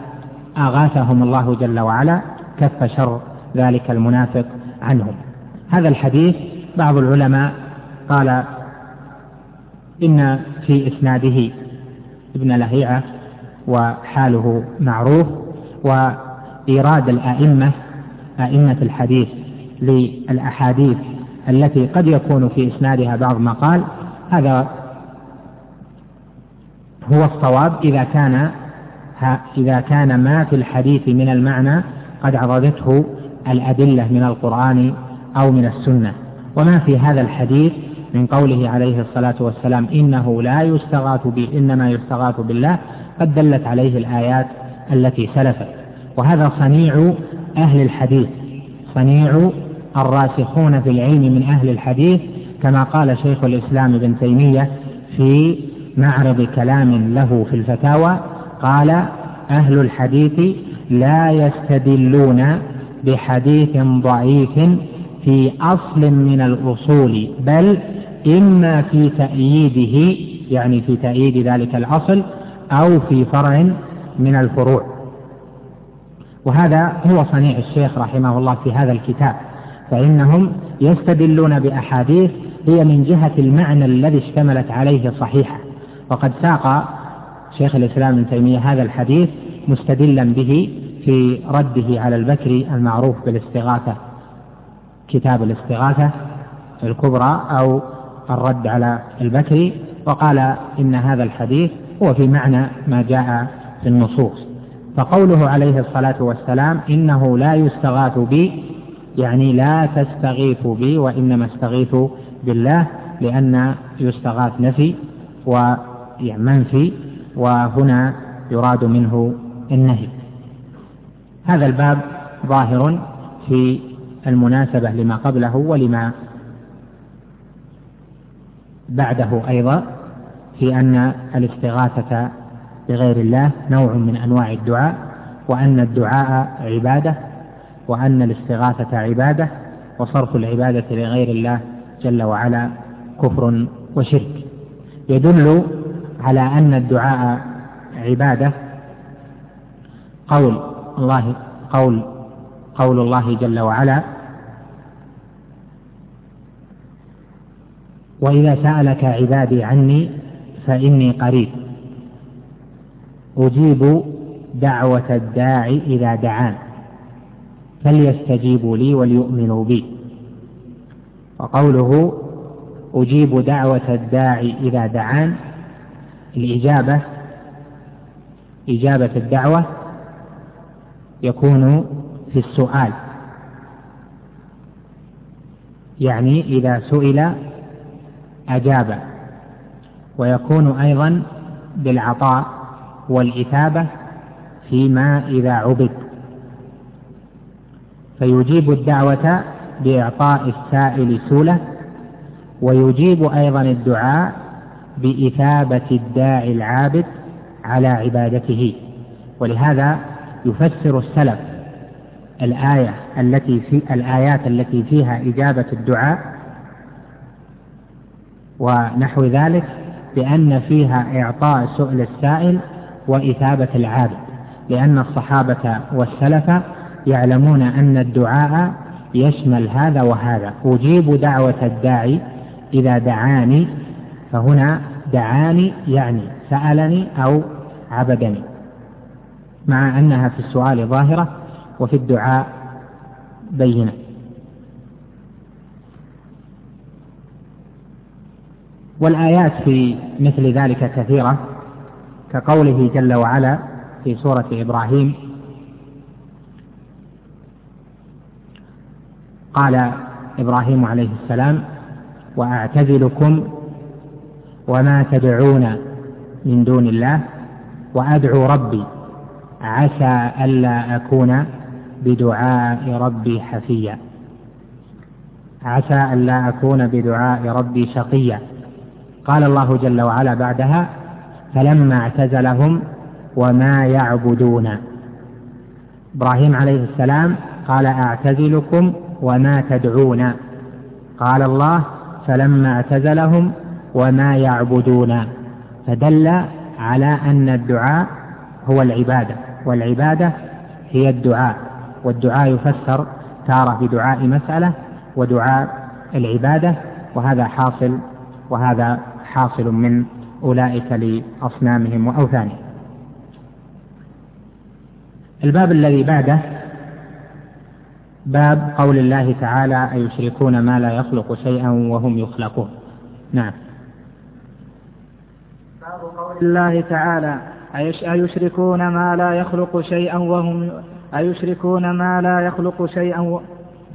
[SPEAKER 1] أغاثهم الله جل وعلا كف شر ذلك المنافق عنهم هذا الحديث بعض العلماء قال إن في إسناده ابن لهيعة وحاله معروف وإيراد الأئمة أئمة الحديث للأحاديث التي قد يكون في إسنادها بعض ما قال هذا هو الصواب إذا كان إذا كان ما في الحديث من المعنى قد عرضته الأدلة من القرآن أو من السنة وما في هذا الحديث من قوله عليه الصلاة والسلام إنه لا يستغاث به إنما يستغاث بالله قد دلت عليه الآيات التي سلفت وهذا صنيع أهل الحديث صنيع الراسخون في العلم من أهل الحديث كما قال شيخ الإسلام ابن تيمية في معرض كلام له في الفتاوى قال أهل الحديث لا يستدلون بحديث ضعيف في أصل من الأصول بل إما في تأييده يعني في تأييد ذلك الأصل أو في فرع من الفروع وهذا هو صنيع الشيخ رحمه الله في هذا الكتاب فإنهم يستدلون بأحاديث هي من جهة المعنى الذي اشتملت عليه صحيحة وقد ساق شيخ الإسلام ابن تيمية هذا الحديث مستدلا به في رده على البكري المعروف بالاستغاثة كتاب الاستغاثة الكبرى أو الرد على البكري وقال إن هذا الحديث هو في معنى ما جاء في النصوص فقوله عليه الصلاة والسلام إنه لا يستغاث بي يعني لا تستغيثوا بي وإنما استغيثوا بالله لأن يستغاث نفي ومنفي يعني وهنا يراد منه النهي هذا الباب ظاهر في المناسبة لما قبله ولما بعده أيضا في أن الاستغاثة بغير الله نوع من أنواع الدعاء وأن الدعاء عبادة وأن الاستغاثة عبادة وصرف العبادة لغير الله جل وعلا كفر وشرك يدل على أن الدعاء عبادة قول الله قول قول الله جل وعلا وإذا سألك عبادي عني فإني قريب أجيب دعوة الداعي إذا دعان فليستجيبوا لي وليؤمنوا بي وقوله أجيب دعوة الداعي إذا دعان الإجابة إجابة الدعوة يكون في السؤال يعني إذا سئل أجاب ويكون أيضا بالعطاء والإثابة فيما إذا عبد فيجيب الدعوة بإعطاء السائل سولة ويجيب أيضا الدعاء بإثابة الداعي العابد على عبادته ولهذا يفسر السلف الآية التي في الآيات التي فيها إجابة الدعاء ونحو ذلك بأن فيها إعطاء سؤل السائل وإثابة العابد لأن الصحابة والسلف يعلمون أن الدعاء يشمل هذا وهذا أجيب دعوة الداعي إذا دعاني فهنا دعاني يعني سألني أو عبدني مع أنها في السؤال ظاهرة وفي الدعاء بينة والآيات في مثل ذلك كثيرة كقوله جل وعلا في سورة إبراهيم قال إبراهيم عليه السلام وأعتزلكم وما تدعون من دون الله وأدعو ربي عسى ألا أكون بدعاء ربي حفيا عسى ألا أكون بدعاء ربي شقيا قال الله جل وعلا بعدها فلما اعتزلهم وما يعبدون إبراهيم عليه السلام قال أعتزلكم وما تدعون قال الله فلما اعتزلهم وما يعبدون فدل على أن الدعاء هو العبادة والعبادة هي الدعاء والدعاء يفسر تارة بدعاء مسألة ودعاء العبادة وهذا حاصل وهذا حاصل من أولئك لأصنامهم وأوثانهم الباب الذي بعده باب قول الله تعالى أيشركون ما لا يخلق شيئا وهم يخلقون نعم
[SPEAKER 3] باب قول
[SPEAKER 2] الله تعالى أيشركون ما لا يخلق شيئا وهم أيشركون ما لا يخلق شيئا و...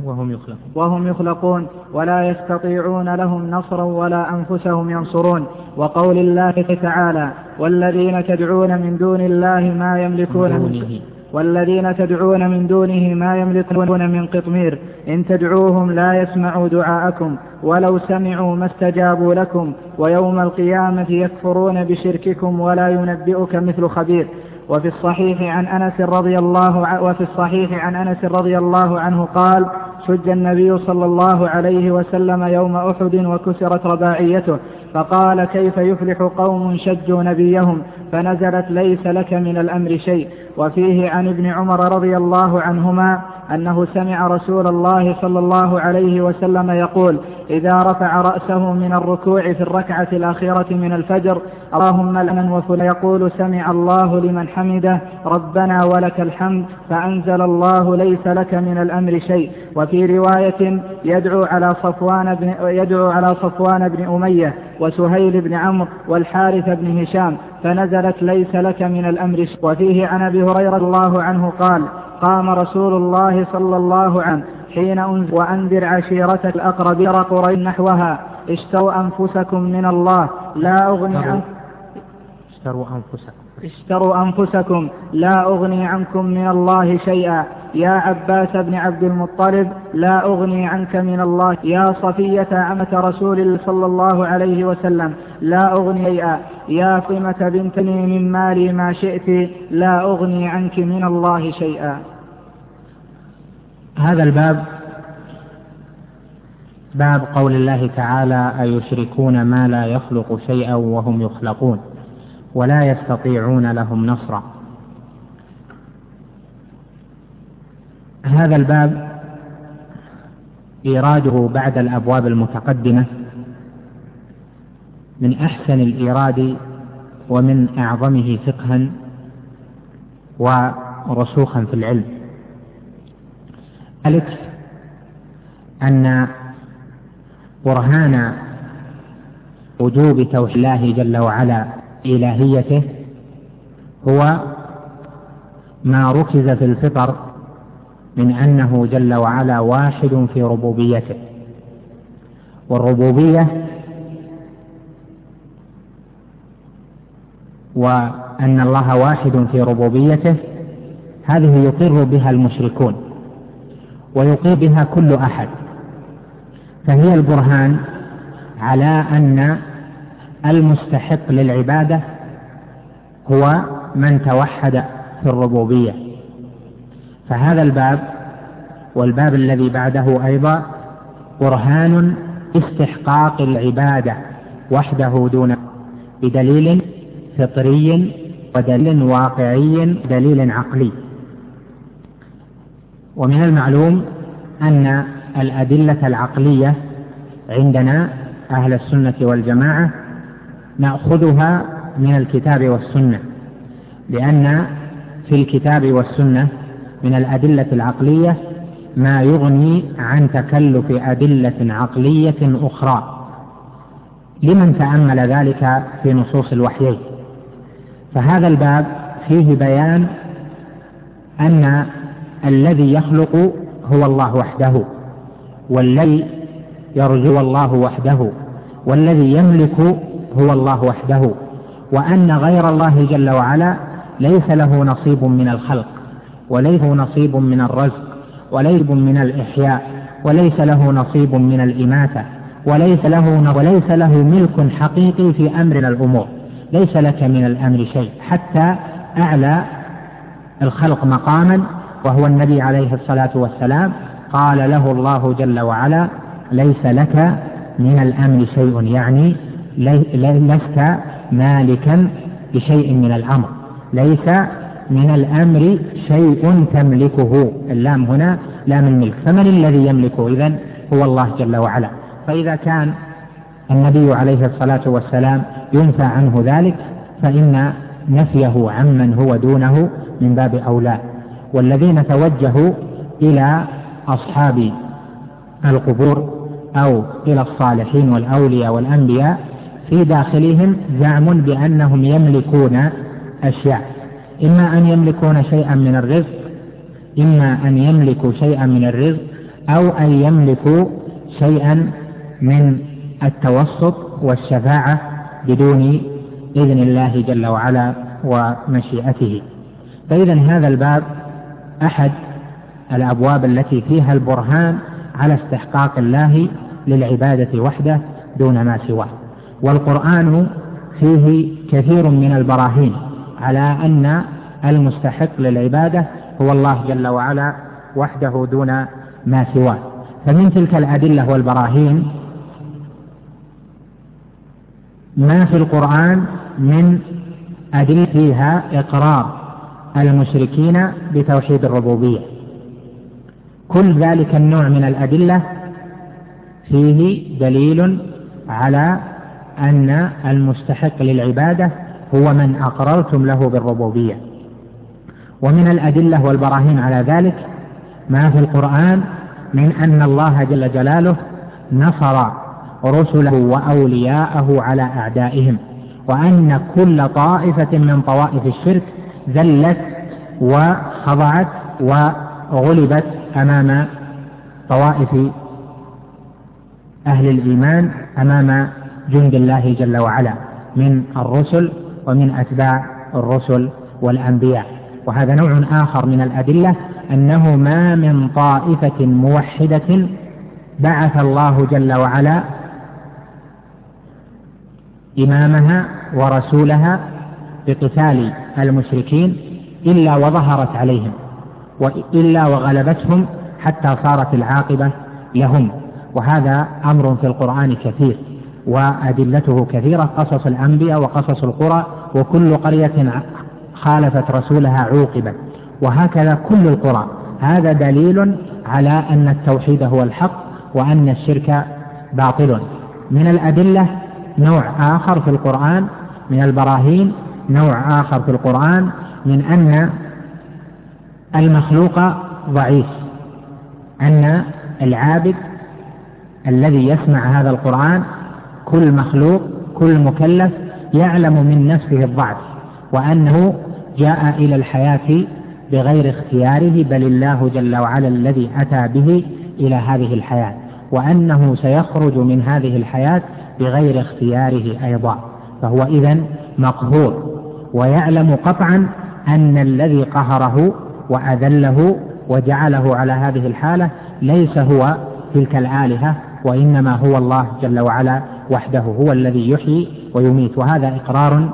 [SPEAKER 2] وهم يخلقون وهم يخلقون ولا يستطيعون لهم نصرا ولا أنفسهم ينصرون وقول الله تعالى والذين تدعون من دون الله ما يملكون من دونه. والذين تدعون من دونه ما يملكون من قطمير إن تدعوهم لا يسمعوا دعاءكم ولو سمعوا ما استجابوا لكم ويوم القيامة يكفرون بشرككم ولا ينبئك مثل خبير وفي الصحيح عن أنس رضي الله وفي الصحيح عن أنس رضي الله عنه قال شج النبي صلى الله عليه وسلم يوم أحد وكسرت رباعيته فقال كيف يفلح قوم شجوا نبيهم فنزلت ليس لك من الأمر شيء وفيه عن ابن عمر رضي الله عنهما أنه سمع رسول الله صلى الله عليه وسلم يقول إذا رفع رأسه من الركوع في الركعة الأخيرة من الفجر اللهم لمن وفل يقول سمع الله لمن حمده ربنا ولك الحمد فأنزل الله ليس لك من الأمر شيء وفي رواية يدعو على صفوان بن, يدعو على صفوان بن أمية وسهيل بن عمرو والحارث بن هشام فنزلت ليس لك من الأمر شيء وفيه عن أبي هريرة الله عنه قال قام رسول الله صلى الله عنه حين أنزل وأنذر عشيرتك الأقرب قريش نحوها اشتروا أنفسكم من الله لا أغني عنكم
[SPEAKER 1] اشتروا أنفسكم
[SPEAKER 2] اشتروا أنفسكم لا أغني عنكم من الله شيئا يا عباس بن عبد المطلب لا أغني عنك من الله يا صفية عمة رسول الله صلى الله عليه وسلم لا أغني شيئا يا قمة بنتني من مالي ما شئت لا أغني عنك من الله شيئا
[SPEAKER 3] هذا الباب
[SPEAKER 1] باب قول الله تعالى أيشركون ما لا يخلق شيئا وهم يخلقون ولا يستطيعون لهم نصرا هذا الباب ايراده بعد الابواب المتقدمه من احسن الايراد ومن اعظمه فقها ورسوخا في العلم الف ان برهان وجوب توحيد الله جل وعلا إلهيته هو ما ركز في الفطر من أنه جل وعلا واحد في ربوبيته والربوبية وأن الله واحد في ربوبيته هذه يقر بها المشركون ويقر بها كل أحد فهي البرهان على أن المستحق للعبادة هو من توحد في الربوبية فهذا الباب والباب الذي بعده أيضا برهان استحقاق العبادة وحده دون بدليل فطري ودليل واقعي دليل عقلي ومن المعلوم أن الأدلة العقلية عندنا أهل السنة والجماعة نأخذها من الكتاب والسنة لأن في الكتاب والسنة من الأدلة العقلية ما يغني عن تكلف أدلة عقلية أخرى لمن تأمل ذلك في نصوص الوحيين فهذا الباب فيه بيان أن الذي يخلق هو الله وحده والذي يرجو الله وحده والذي يملك هو الله وحده وأن غير الله جل وعلا ليس له نصيب من الخلق وليس نصيب من الرزق وليس من الإحياء وليس له نصيب من الإماتة وليس له وليس له ملك حقيقي في أمر الأمور ليس لك من الأمر شيء حتى أعلى الخلق مقاما وهو النبي عليه الصلاة والسلام قال له الله جل وعلا ليس لك من الأمر شيء يعني لست مالكا بشيء من الأمر ليس من الأمر شيء تملكه اللام هنا لام الملك فمن الذي يملكه إذا هو الله جل وعلا فإذا كان النبي عليه الصلاة والسلام ينفى عنه ذلك فإن نفيه عمن هو دونه من باب أولى والذين توجهوا إلى أصحاب القبور أو إلى الصالحين والأولياء والأنبياء في داخلهم زعم بأنهم يملكون أشياء إما أن يملكون شيئا من الرزق إما أن يملكوا شيئا من الرزق أو أن يملكوا شيئا من التوسط والشفاعة بدون إذن الله جل وعلا ومشيئته فإذا هذا الباب أحد الأبواب التي فيها البرهان على استحقاق الله للعبادة وحده دون ما سواه والقرآن فيه كثير من البراهين على أن المستحق للعبادة هو الله جل وعلا وحده دون ما سواه فمن تلك الأدلة والبراهين ما في القرآن من أدلة فيها إقرار المشركين بتوحيد الربوبية كل ذلك النوع من الأدلة فيه دليل على أن المستحق للعبادة هو من أقررتم له بالربوبية ومن الأدلة والبراهين على ذلك ما في القرآن من أن الله جل جلاله نصر رسله وأولياءه على أعدائهم وأن كل طائفة من طوائف الشرك ذلت وخضعت وغلبت أمام طوائف أهل الإيمان أمام جند الله جل وعلا من الرسل ومن أتباع الرسل والأنبياء وهذا نوع آخر من الأدلة أنه ما من طائفة موحدة بعث الله جل وعلا إمامها ورسولها بقتال المشركين إلا وظهرت عليهم وإلا وغلبتهم حتى صارت العاقبة لهم وهذا أمر في القرآن كثير وأدلته كثيرة قصص الأنبياء وقصص القرى وكل قرية خالفت رسولها عوقبت وهكذا كل القرى هذا دليل على أن التوحيد هو الحق وأن الشرك باطل من الأدلة نوع آخر في القرآن من البراهين نوع آخر في القرآن من أن المخلوق ضعيف أن العابد الذي يسمع هذا القرآن كل مخلوق كل مكلف يعلم من نفسه الضعف وأنه جاء إلى الحياة بغير اختياره بل الله جل وعلا الذي أتى به إلى هذه الحياة وأنه سيخرج من هذه الحياة بغير اختياره أيضا فهو إذا مقهور ويعلم قطعا أن الذي قهره وأذله وجعله على هذه الحالة ليس هو تلك الآلهة وإنما هو الله جل وعلا وحده هو الذي يحيي ويميت وهذا إقرار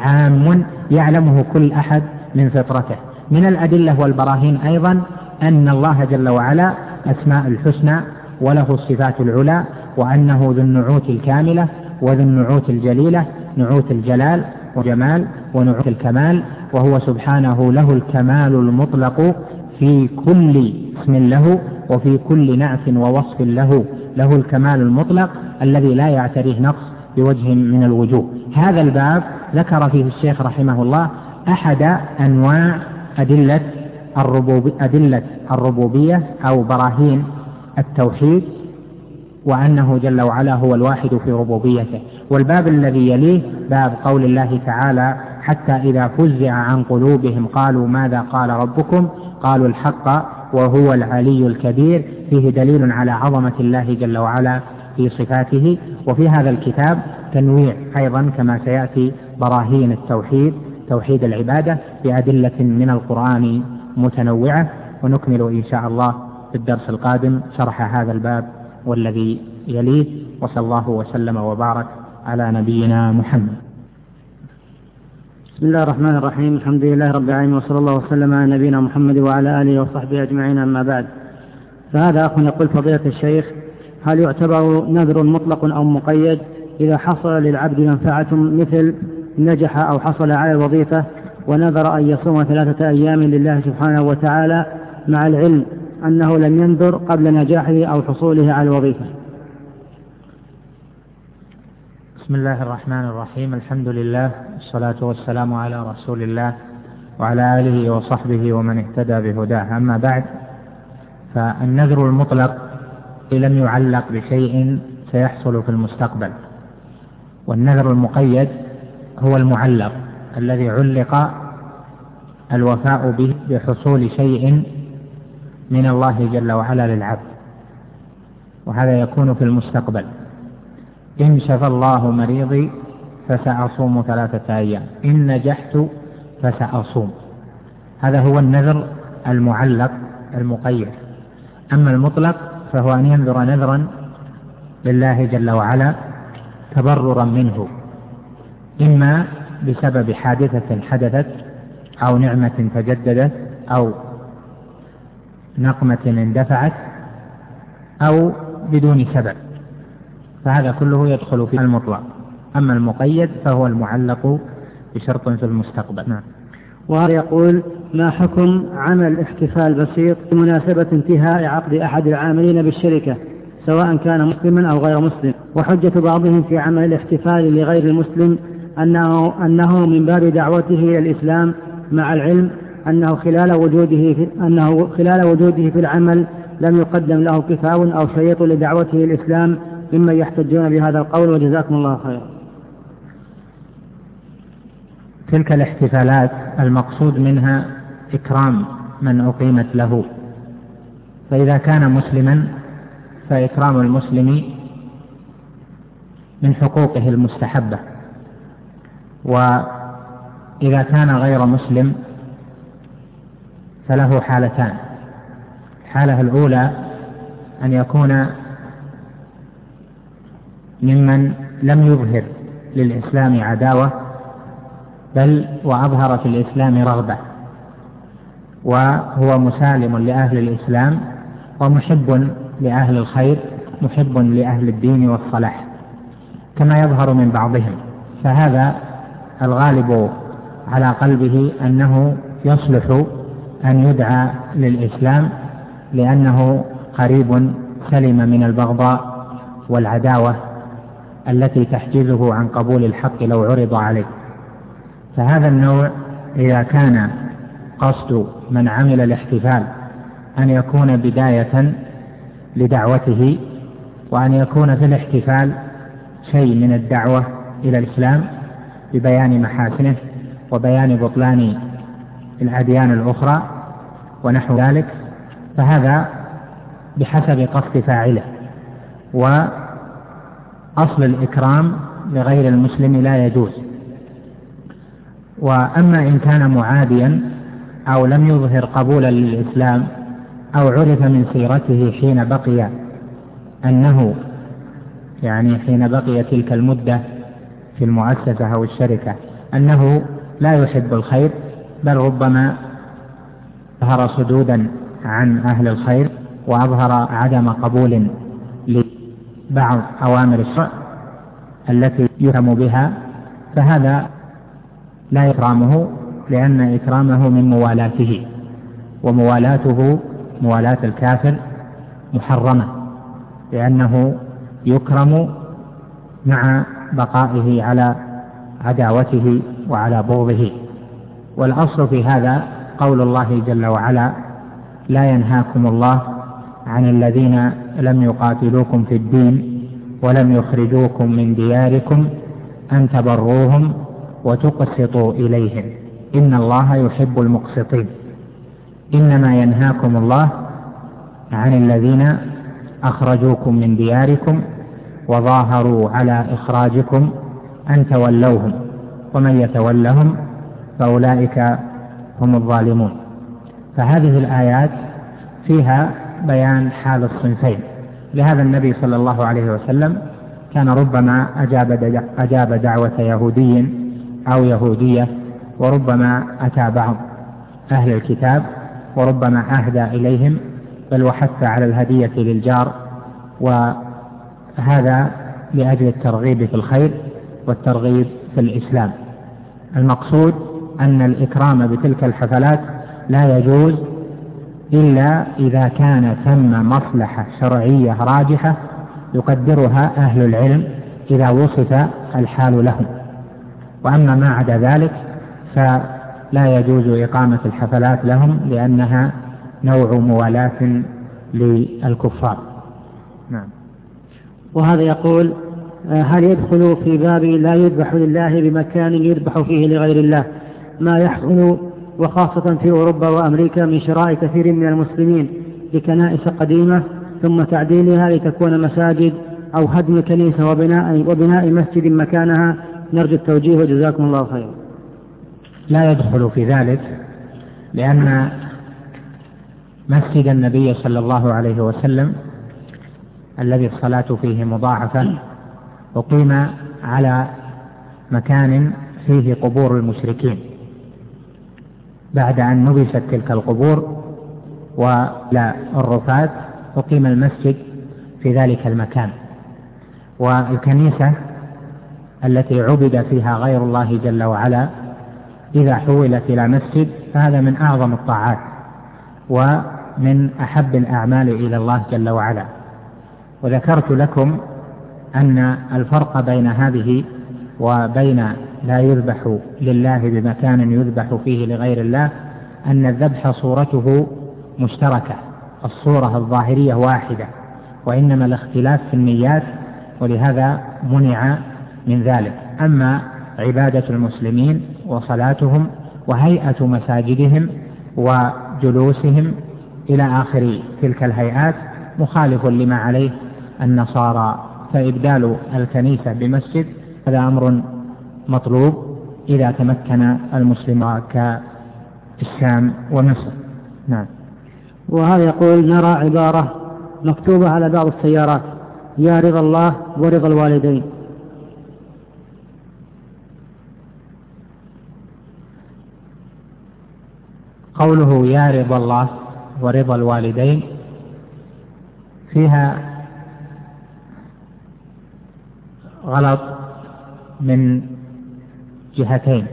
[SPEAKER 1] عام يعلمه كل أحد من فطرته من الأدلة والبراهين أيضا أن الله جل وعلا أسماء الحسنى وله الصفات العلى وأنه ذو النعوت الكاملة وذو النعوت الجليلة نعوت الجلال وجمال ونعوت الكمال وهو سبحانه له الكمال المطلق في كل اسم له وفي كل نعت ووصف له له الكمال المطلق الذي لا يعتريه نقص بوجه من الوجوه هذا الباب ذكر فيه الشيخ رحمه الله أحد أنواع أدلة الربوبية, أدلة الربوبية أو براهين التوحيد وأنه جل وعلا هو الواحد في ربوبيته والباب الذي يليه باب قول الله تعالى حتى إذا فزع عن قلوبهم قالوا ماذا قال ربكم قالوا الحق وهو العلي الكبير فيه دليل على عظمة الله جل وعلا في صفاته وفي هذا الكتاب تنويع أيضا كما سيأتي براهين التوحيد توحيد العبادة بأدلة من القرآن متنوعة ونكمل إن شاء الله في الدرس القادم شرح هذا الباب والذي يليه وصلى الله وسلم وبارك على نبينا محمد
[SPEAKER 3] بسم الله الرحمن الرحيم الحمد لله رب العالمين وصلى الله وسلم على نبينا محمد وعلى آله وصحبه أجمعين أما بعد فهذا أخ يقول فضيلة الشيخ هل يعتبر نذر مطلق أو مقيد إذا حصل للعبد منفعة مثل نجح أو حصل على الوظيفة ونذر أن يصوم ثلاثة أيام لله سبحانه وتعالى مع العلم أنه لم ينذر قبل نجاحه أو حصوله على الوظيفة
[SPEAKER 1] بسم الله الرحمن الرحيم الحمد لله والصلاة والسلام على رسول الله وعلى آله وصحبه ومن اهتدى بهداه أما بعد فالنذر المطلق لم يعلق بشيء سيحصل في المستقبل والنذر المقيد هو المعلق الذي علق الوفاء به بحصول شيء من الله جل وعلا للعبد وهذا يكون في المستقبل إن شفى الله مريضي فسأصوم ثلاثة أيام إن نجحت فسأصوم هذا هو النذر المعلق المقيد أما المطلق فهو أن ينذر نذرا لله جل وعلا تبررا منه إما بسبب حادثة حدثت أو نعمة تجددت أو نقمة اندفعت أو بدون سبب فهذا كله يدخل في المطلق أما المقيد فهو المعلق بشرط في المستقبل نعم
[SPEAKER 3] يقول ما حكم عمل احتفال بسيط بمناسبة انتهاء عقد أحد العاملين بالشركة سواء كان مسلما أو غير مسلم وحجة بعضهم في عمل الاحتفال لغير المسلم أنه, أنه من باب دعوته إلى الإسلام مع العلم أنه خلال وجوده في أنه خلال وجوده في العمل لم يقدم له كفاو أو شريط لدعوته إلى الإسلام ممن يحتجون بهذا القول وجزاكم الله خيرا
[SPEAKER 1] تلك الاحتفالات المقصود منها إكرام من أقيمت له فإذا كان مسلما فإكرام المسلم من حقوقه المستحبة وإذا كان غير مسلم فله حالتان الحالة الأولى أن يكون ممن لم يظهر للإسلام عداوة بل وأظهر في الإسلام رغبة وهو مسالم لأهل الإسلام ومحب لأهل الخير محب لأهل الدين والصلاح كما يظهر من بعضهم فهذا الغالب على قلبه أنه يصلح أن يدعى للإسلام لأنه قريب سلم من البغضاء والعداوة التي تحجزه عن قبول الحق لو عرض عليه فهذا النوع إذا كان قصد من عمل الاحتفال أن يكون بداية لدعوته وأن يكون في الاحتفال شيء من الدعوة إلى الإسلام ببيان محاسنه وبيان بطلان الأديان الأخرى ونحو ذلك فهذا بحسب قصد فاعله و أصل الإكرام لغير المسلم لا يجوز وأما إن كان معاديا أو لم يظهر قبولا للإسلام أو عرف من سيرته حين بقي أنه يعني حين بقي تلك المدة في المؤسسة أو الشركة أنه لا يحب الخير بل ربما ظهر صدودا عن أهل الخير وأظهر عدم قبول بعض أوامر الشرع التي يهتم بها فهذا لا إكرامه لأن إكرامه من موالاته وموالاته موالاة الكافر محرمة لأنه يكرم مع بقائه على عداوته وعلى بغضه والأصل في هذا قول الله جل وعلا لا ينهاكم الله عن الذين لم يقاتلوكم في الدين ولم يخرجوكم من دياركم أن تبروهم وتقسطوا إليهم إن الله يحب المقسطين إنما ينهاكم الله عن الذين أخرجوكم من دياركم وظاهروا على إخراجكم أن تولوهم ومن يتولهم فأولئك هم الظالمون فهذه الآيات فيها بيان حال الصنفين لهذا النبي صلى الله عليه وسلم كان ربما أجاب, أجاب دعوة يهودي أو يهودية وربما أتى بعض أهل الكتاب وربما أهدى إليهم بل وحث على الهدية للجار وهذا لأجل الترغيب في الخير والترغيب في الإسلام المقصود أن الإكرام بتلك الحفلات لا يجوز إلا إذا كان ثم مصلحة شرعية راجحة يقدرها أهل العلم إذا وصف الحال لهم وأما ما عدا ذلك فلا يجوز إقامة الحفلات لهم لأنها نوع موالاة للكفار
[SPEAKER 3] نعم وهذا يقول آه، هل يدخل في باب لا يذبح لله بمكان يذبح فيه لغير الله ما يحصل وخاصة في أوروبا وأمريكا من شراء كثير من المسلمين لكنائس قديمة ثم تعديلها لتكون مساجد أو هدم كنيسة وبناء, وبناء مسجد مكانها نرجو التوجيه وجزاكم الله خيرا
[SPEAKER 1] لا يدخل في ذلك لأن مسجد النبي صلى الله عليه وسلم الذي الصلاة فيه مضاعفة أقيم على مكان فيه قبور المشركين بعد أن نبشت تلك القبور ولا الرفات أقيم المسجد في ذلك المكان والكنيسة التي عبد فيها غير الله جل وعلا إذا حولت إلى مسجد فهذا من أعظم الطاعات ومن أحب الأعمال إلى الله جل وعلا وذكرت لكم أن الفرق بين هذه وبين لا يذبح لله بمكان يذبح فيه لغير الله أن الذبح صورته مشتركة الصورة الظاهرية واحدة وإنما الاختلاف في النيات ولهذا منع من ذلك أما عبادة المسلمين وصلاتهم وهيئة مساجدهم وجلوسهم إلى آخر تلك الهيئات مخالف لما عليه النصارى فإبدال الكنيسة بمسجد هذا أمر مطلوب إذا تمكن المسلم كالشام ومصر نعم
[SPEAKER 3] وهذا يقول نرى عبارة مكتوبة على بعض السيارات يا رضا الله ورضا الوالدين قوله يا رضا
[SPEAKER 1] الله ورضا الوالدين فيها غلط من جهتين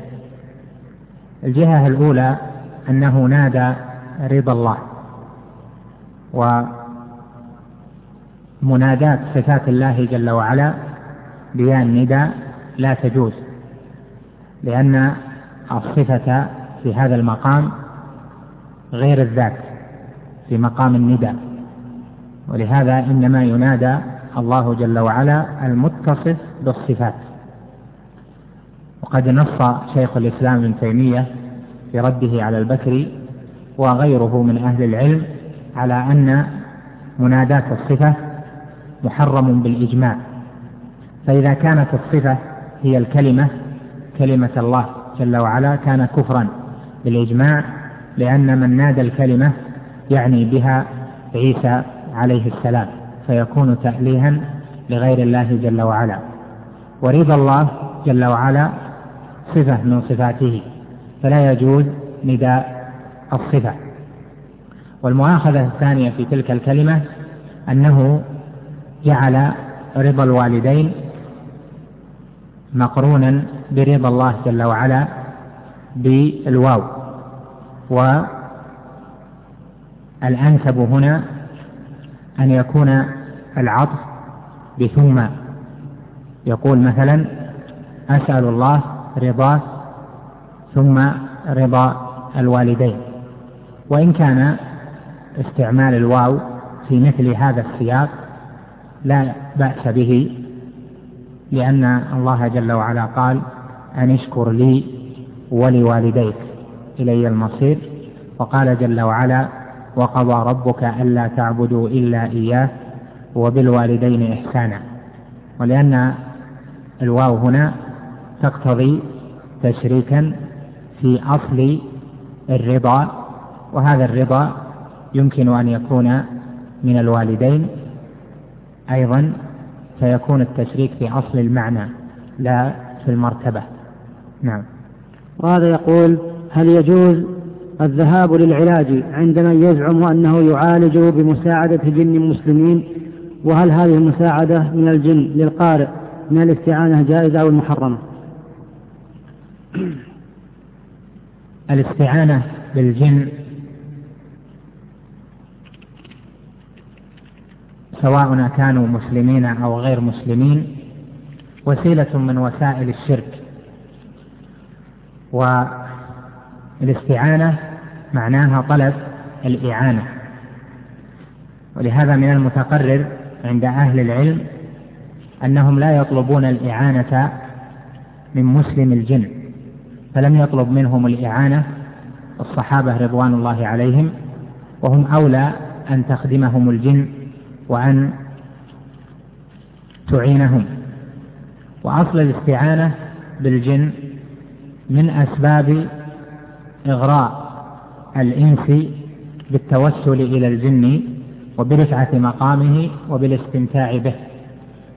[SPEAKER 1] الجهة الأولى أنه نادى رضا الله ومناداة صفات الله جل وعلا بها النداء لا تجوز لأن الصفة في هذا المقام غير الذات في مقام النداء ولهذا إنما ينادى الله جل وعلا المتصف بالصفات وقد نص شيخ الإسلام ابن تيمية في رده على البكري وغيره من أهل العلم على أن مناداة الصفة محرم بالإجماع فإذا كانت الصفة هي الكلمة كلمة الله جل وعلا كان كفرا بالإجماع لأن من نادى الكلمة يعني بها عيسى عليه السلام فيكون تأليها لغير الله جل وعلا ورضا الله جل وعلا صفة من صفاته فلا يجوز نداء الصفة والمؤاخذة الثانية في تلك الكلمة أنه جعل رضا الوالدين مقرونا برضا الله جل وعلا بالواو والأنسب هنا أن يكون العطف بثم يقول مثلا أسأل الله رضاه ثم رضا الوالدين وإن كان استعمال الواو في مثل هذا السياق لا بأس به لأن الله جل وعلا قال أن اشكر لي ولوالديك إلي المصير وقال جل وعلا وقضى ربك ألا تعبدوا إلا إياه وبالوالدين إحسانا ولأن الواو هنا تقتضي تشريكا في أصل الرضا وهذا الرضا يمكن أن يكون من الوالدين أيضا فيكون التشريك في أصل المعنى لا في المرتبة
[SPEAKER 3] نعم وهذا يقول هل يجوز الذهاب للعلاج عند من يزعم أنه يعالجه بمساعدة جن مسلمين وهل هذه المساعدة من الجن للقارئ من الاستعانة جائزة أو المحرمة
[SPEAKER 1] الاستعانة بالجن سواء كانوا مسلمين أو غير مسلمين وسيلة من وسائل الشرك والاستعانة معناها طلب الإعانة ولهذا من المتقرر عند أهل العلم أنهم لا يطلبون الإعانة من مسلم الجن فلم يطلب منهم الإعانة الصحابة رضوان الله عليهم وهم أولى أن تخدمهم الجن وأن تعينهم وأصل الاستعانة بالجن من أسباب إغراء الإنس بالتوسل إلى الجن وبرفعة مقامه وبالاستمتاع به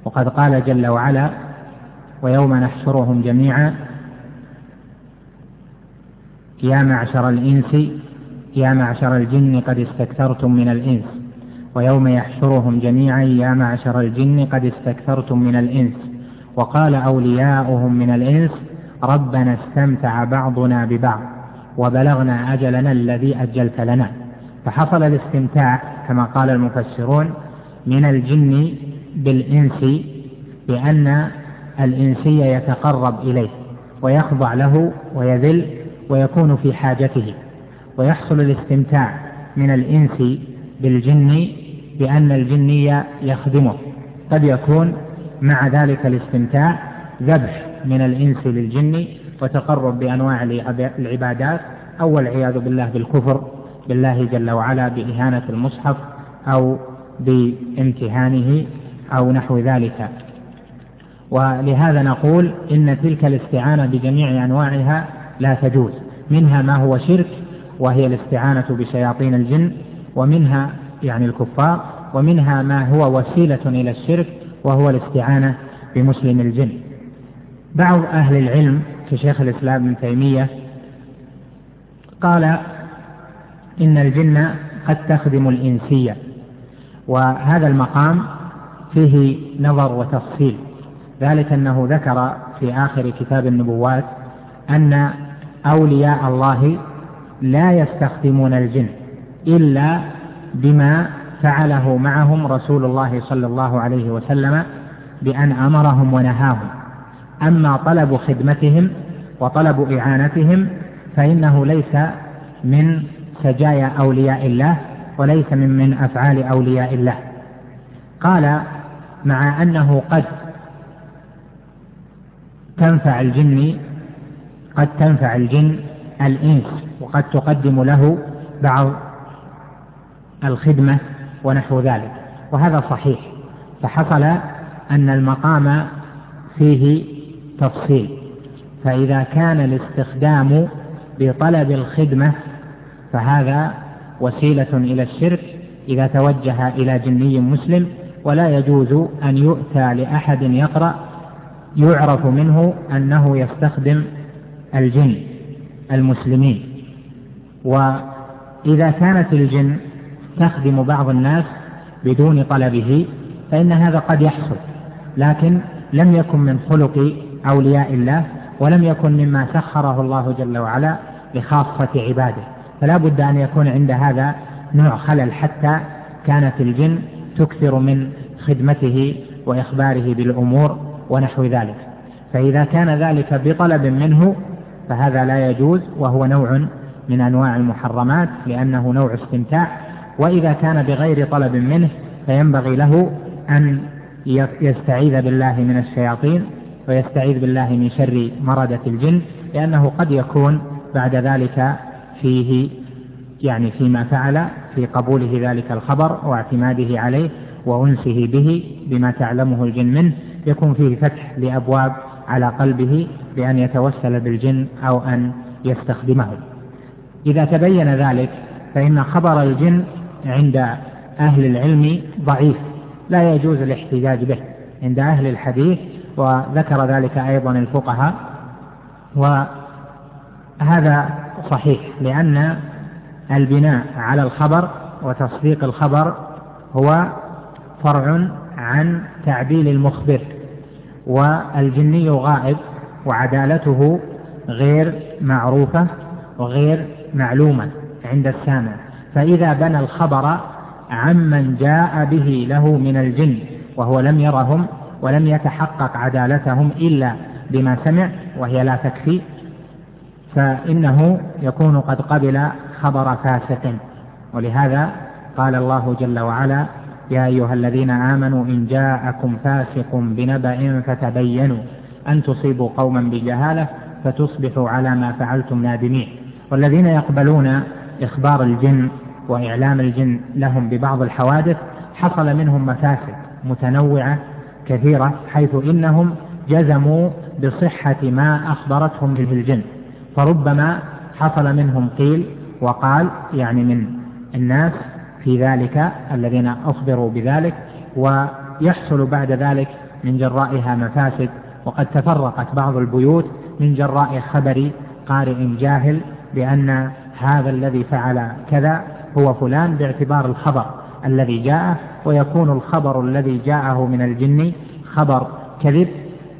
[SPEAKER 1] وقد قال جل وعلا ويوم نحشرهم جميعا يا معشر الإنس يا معشر الجن قد استكثرتم من الإنس ويوم يحشرهم جميعا يا معشر الجن قد استكثرتم من الإنس وقال أولياؤهم من الإنس ربنا استمتع بعضنا ببعض وبلغنا أجلنا الذي أجلت لنا فحصل الاستمتاع كما قال المفسرون من الجن بالإنس بأن الإنسي يتقرب إليه ويخضع له ويذل ويكون في حاجته ويحصل الاستمتاع من الإنس بالجن بأن الجني يخدمه قد يكون مع ذلك الاستمتاع ذبح من الإنس للجن وتقرب بأنواع العبادات أو والعياذ بالله بالكفر بالله جل وعلا بإهانة المصحف أو بامتهانه أو نحو ذلك ولهذا نقول إن تلك الاستعانة بجميع أنواعها لا تجوز منها ما هو شرك وهي الاستعانة بشياطين الجن ومنها يعني الكفار ومنها ما هو وسيلة إلى الشرك وهو الاستعانة بمسلم الجن بعض أهل العلم في شيخ الإسلام ابن تيمية قال إن الجن قد تخدم الإنسية وهذا المقام فيه نظر وتفصيل ذلك أنه ذكر في آخر كتاب النبوات أن أولياء الله لا يستخدمون الجن إلا بما فعله معهم رسول الله صلى الله عليه وسلم بأن أمرهم ونهاهم أما طلب خدمتهم وطلب إعانتهم فإنه ليس من سجايا أولياء الله وليس من من أفعال أولياء الله قال مع أنه قد تنفع الجن قد تنفع الجن الإنس وقد تقدم له بعض الخدمة ونحو ذلك وهذا صحيح فحصل أن المقام فيه تفصيل فإذا كان الاستخدام بطلب الخدمة فهذا وسيلة إلى الشرك إذا توجه إلى جني مسلم ولا يجوز أن يؤتى لأحد يقرأ يعرف منه أنه يستخدم الجن المسلمين وإذا كانت الجن تخدم بعض الناس بدون طلبه فإن هذا قد يحصل لكن لم يكن من خلق أولياء الله ولم يكن مما سخره الله جل وعلا لخاصة عباده فلا بد أن يكون عند هذا نوع خلل حتى كانت الجن تكثر من خدمته وإخباره بالأمور ونحو ذلك فإذا كان ذلك بطلب منه فهذا لا يجوز وهو نوع من أنواع المحرمات لأنه نوع استمتاع وإذا كان بغير طلب منه فينبغي له أن يستعيذ بالله من الشياطين ويستعيذ بالله من شر مردة الجن لأنه قد يكون بعد ذلك فيه يعني فيما فعل في قبوله ذلك الخبر واعتماده عليه وأنسه به بما تعلمه الجن منه يكون فيه فتح لأبواب على قلبه بأن يتوسل بالجن أو أن يستخدمه إذا تبين ذلك فإن خبر الجن عند أهل العلم ضعيف لا يجوز الاحتجاج به عند أهل الحديث وذكر ذلك أيضا الفقهاء وهذا صحيح لأن البناء على الخبر وتصديق الخبر هو فرع عن تعديل المخبر والجني غائب وعدالته غير معروفة وغير معلومة عند السامع فإذا بنى الخبر عمن جاء به له من الجن وهو لم يرهم ولم يتحقق عدالتهم إلا بما سمع وهي لا تكفي فإنه يكون قد قبل خبر فاسق ولهذا قال الله جل وعلا يا أيها الذين آمنوا إن جاءكم فاسق بنبأ فتبينوا أن تصيبوا قوما بجهالة فتصبحوا على ما فعلتم نادمين والذين يقبلون إخبار الجن وإعلام الجن لهم ببعض الحوادث حصل منهم مفاسد متنوعة كثيرة حيث إنهم جزموا بصحة ما أخبرتهم به الجن فربما حصل منهم قيل وقال يعني من الناس في ذلك الذين أخبروا بذلك ويحصل بعد ذلك من جرائها مفاسد وقد تفرقت بعض البيوت من جراء خبر قارئ جاهل بأن هذا الذي فعل كذا هو فلان باعتبار الخبر الذي جاءه ويكون الخبر الذي جاءه من الجن خبر كذب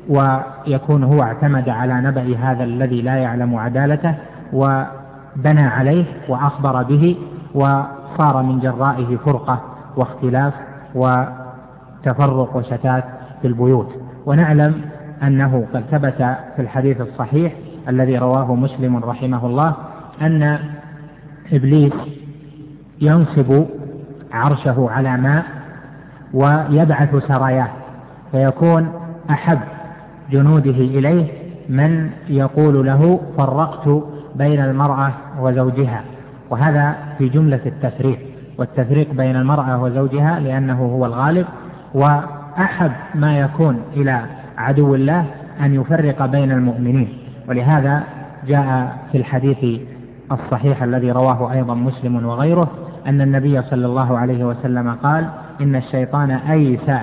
[SPEAKER 1] ويكون هو اعتمد على نبأ هذا الذي لا يعلم عدالته وبنى عليه وأخبر به وصار من جرائه فرقة واختلاف وتفرق وشتات في البيوت ونعلم أنه قد ثبت في الحديث الصحيح الذي رواه مسلم رحمه الله أن إبليس ينصب عرشه على ماء ويبعث سراياه فيكون أحب جنوده إليه من يقول له فرقت بين المرأة وزوجها وهذا في جملة التفريق والتفريق بين المرأة وزوجها لأنه هو الغالب وأحب ما يكون إلى عدو الله أن يفرق بين المؤمنين ولهذا جاء في الحديث الصحيح الذي رواه أيضا مسلم وغيره أن النبي صلى الله عليه وسلم قال إن الشيطان أيسى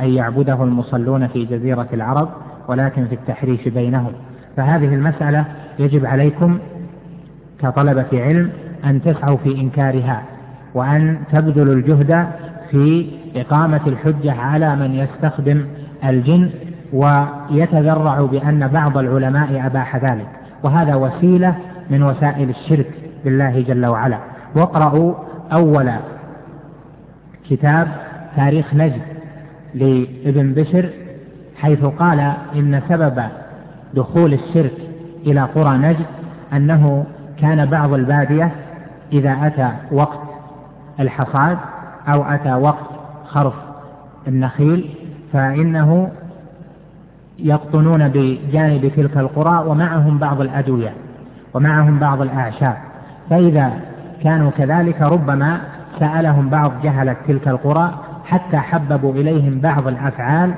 [SPEAKER 1] أن يعبده المصلون في جزيرة العرب ولكن في التحريش بينهم فهذه المسألة يجب عليكم كطلبة علم أن تسعوا في إنكارها وأن تبذلوا الجهد في إقامة الحجة على من يستخدم الجن ويتذرع بأن بعض العلماء أباح ذلك وهذا وسيلة من وسائل الشرك بالله جل وعلا واقرأوا أول كتاب تاريخ نجد لابن بشر حيث قال إن سبب دخول الشرك إلى قرى نجد أنه كان بعض البادية إذا أتى وقت الحصاد أو أتى وقت خرف النخيل فإنه يقطنون بجانب تلك القرى ومعهم بعض الأدوية ومعهم بعض الأعشاب فإذا كانوا كذلك ربما سألهم بعض جهلة تلك القرى حتى حببوا إليهم بعض الأفعال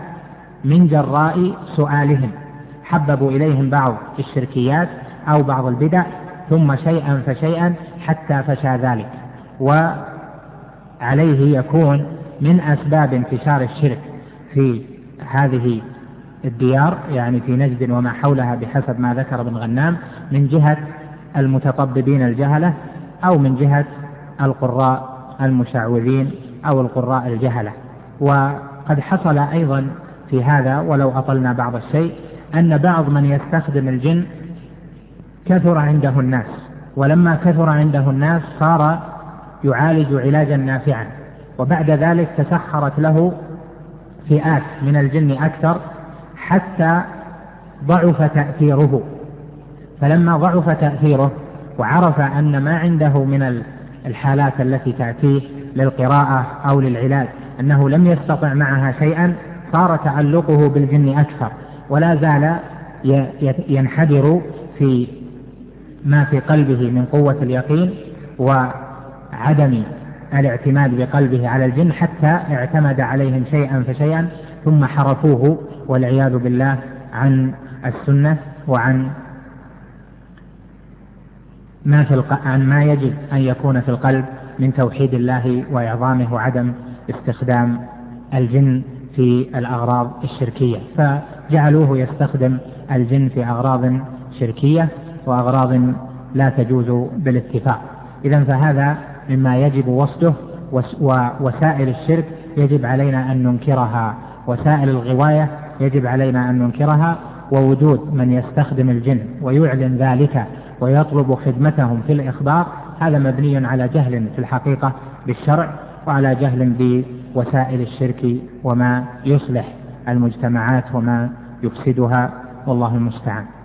[SPEAKER 1] من جراء سؤالهم حببوا إليهم بعض الشركيات أو بعض البدع ثم شيئا فشيئا حتى فشى ذلك وعليه يكون من أسباب انتشار الشرك في هذه الديار يعني في نجد وما حولها بحسب ما ذكر ابن غنام من جهة المتطببين الجهلة أو من جهة القراء المشعوذين أو القراء الجهلة وقد حصل أيضا في هذا ولو أطلنا بعض الشيء أن بعض من يستخدم الجن كثر عنده الناس ولما كثر عنده الناس صار يعالج علاجا نافعا وبعد ذلك تسخرت له فئات من الجن أكثر حتى ضعف تأثيره فلما ضعف تأثيره وعرف أن ما عنده من الحالات التي تأتيه للقراءة أو للعلاج أنه لم يستطع معها شيئا صار تعلقه بالجن أكثر ولا زال ينحدر في ما في قلبه من قوة اليقين وعدم الاعتماد بقلبه على الجن حتى اعتمد عليهم شيئا فشيئا ثم حرفوه والعياذ بالله عن السنة وعن ما في الق... عن ما يجب أن يكون في القلب من توحيد الله وإعظامه وعدم استخدام الجن في الأغراض الشركية فجعلوه يستخدم الجن في أغراض شركية وأغراض لا تجوز بالاتفاق إذا فهذا مما يجب وصده ووسائل الشرك يجب علينا أن ننكرها وسائل الغواية يجب علينا أن ننكرها ووجود من يستخدم الجن ويعلن ذلك ويطلب خدمتهم في الإخبار هذا مبني على جهل في الحقيقة بالشرع وعلى جهل بوسائل الشرك وما يصلح المجتمعات وما يفسدها والله المستعان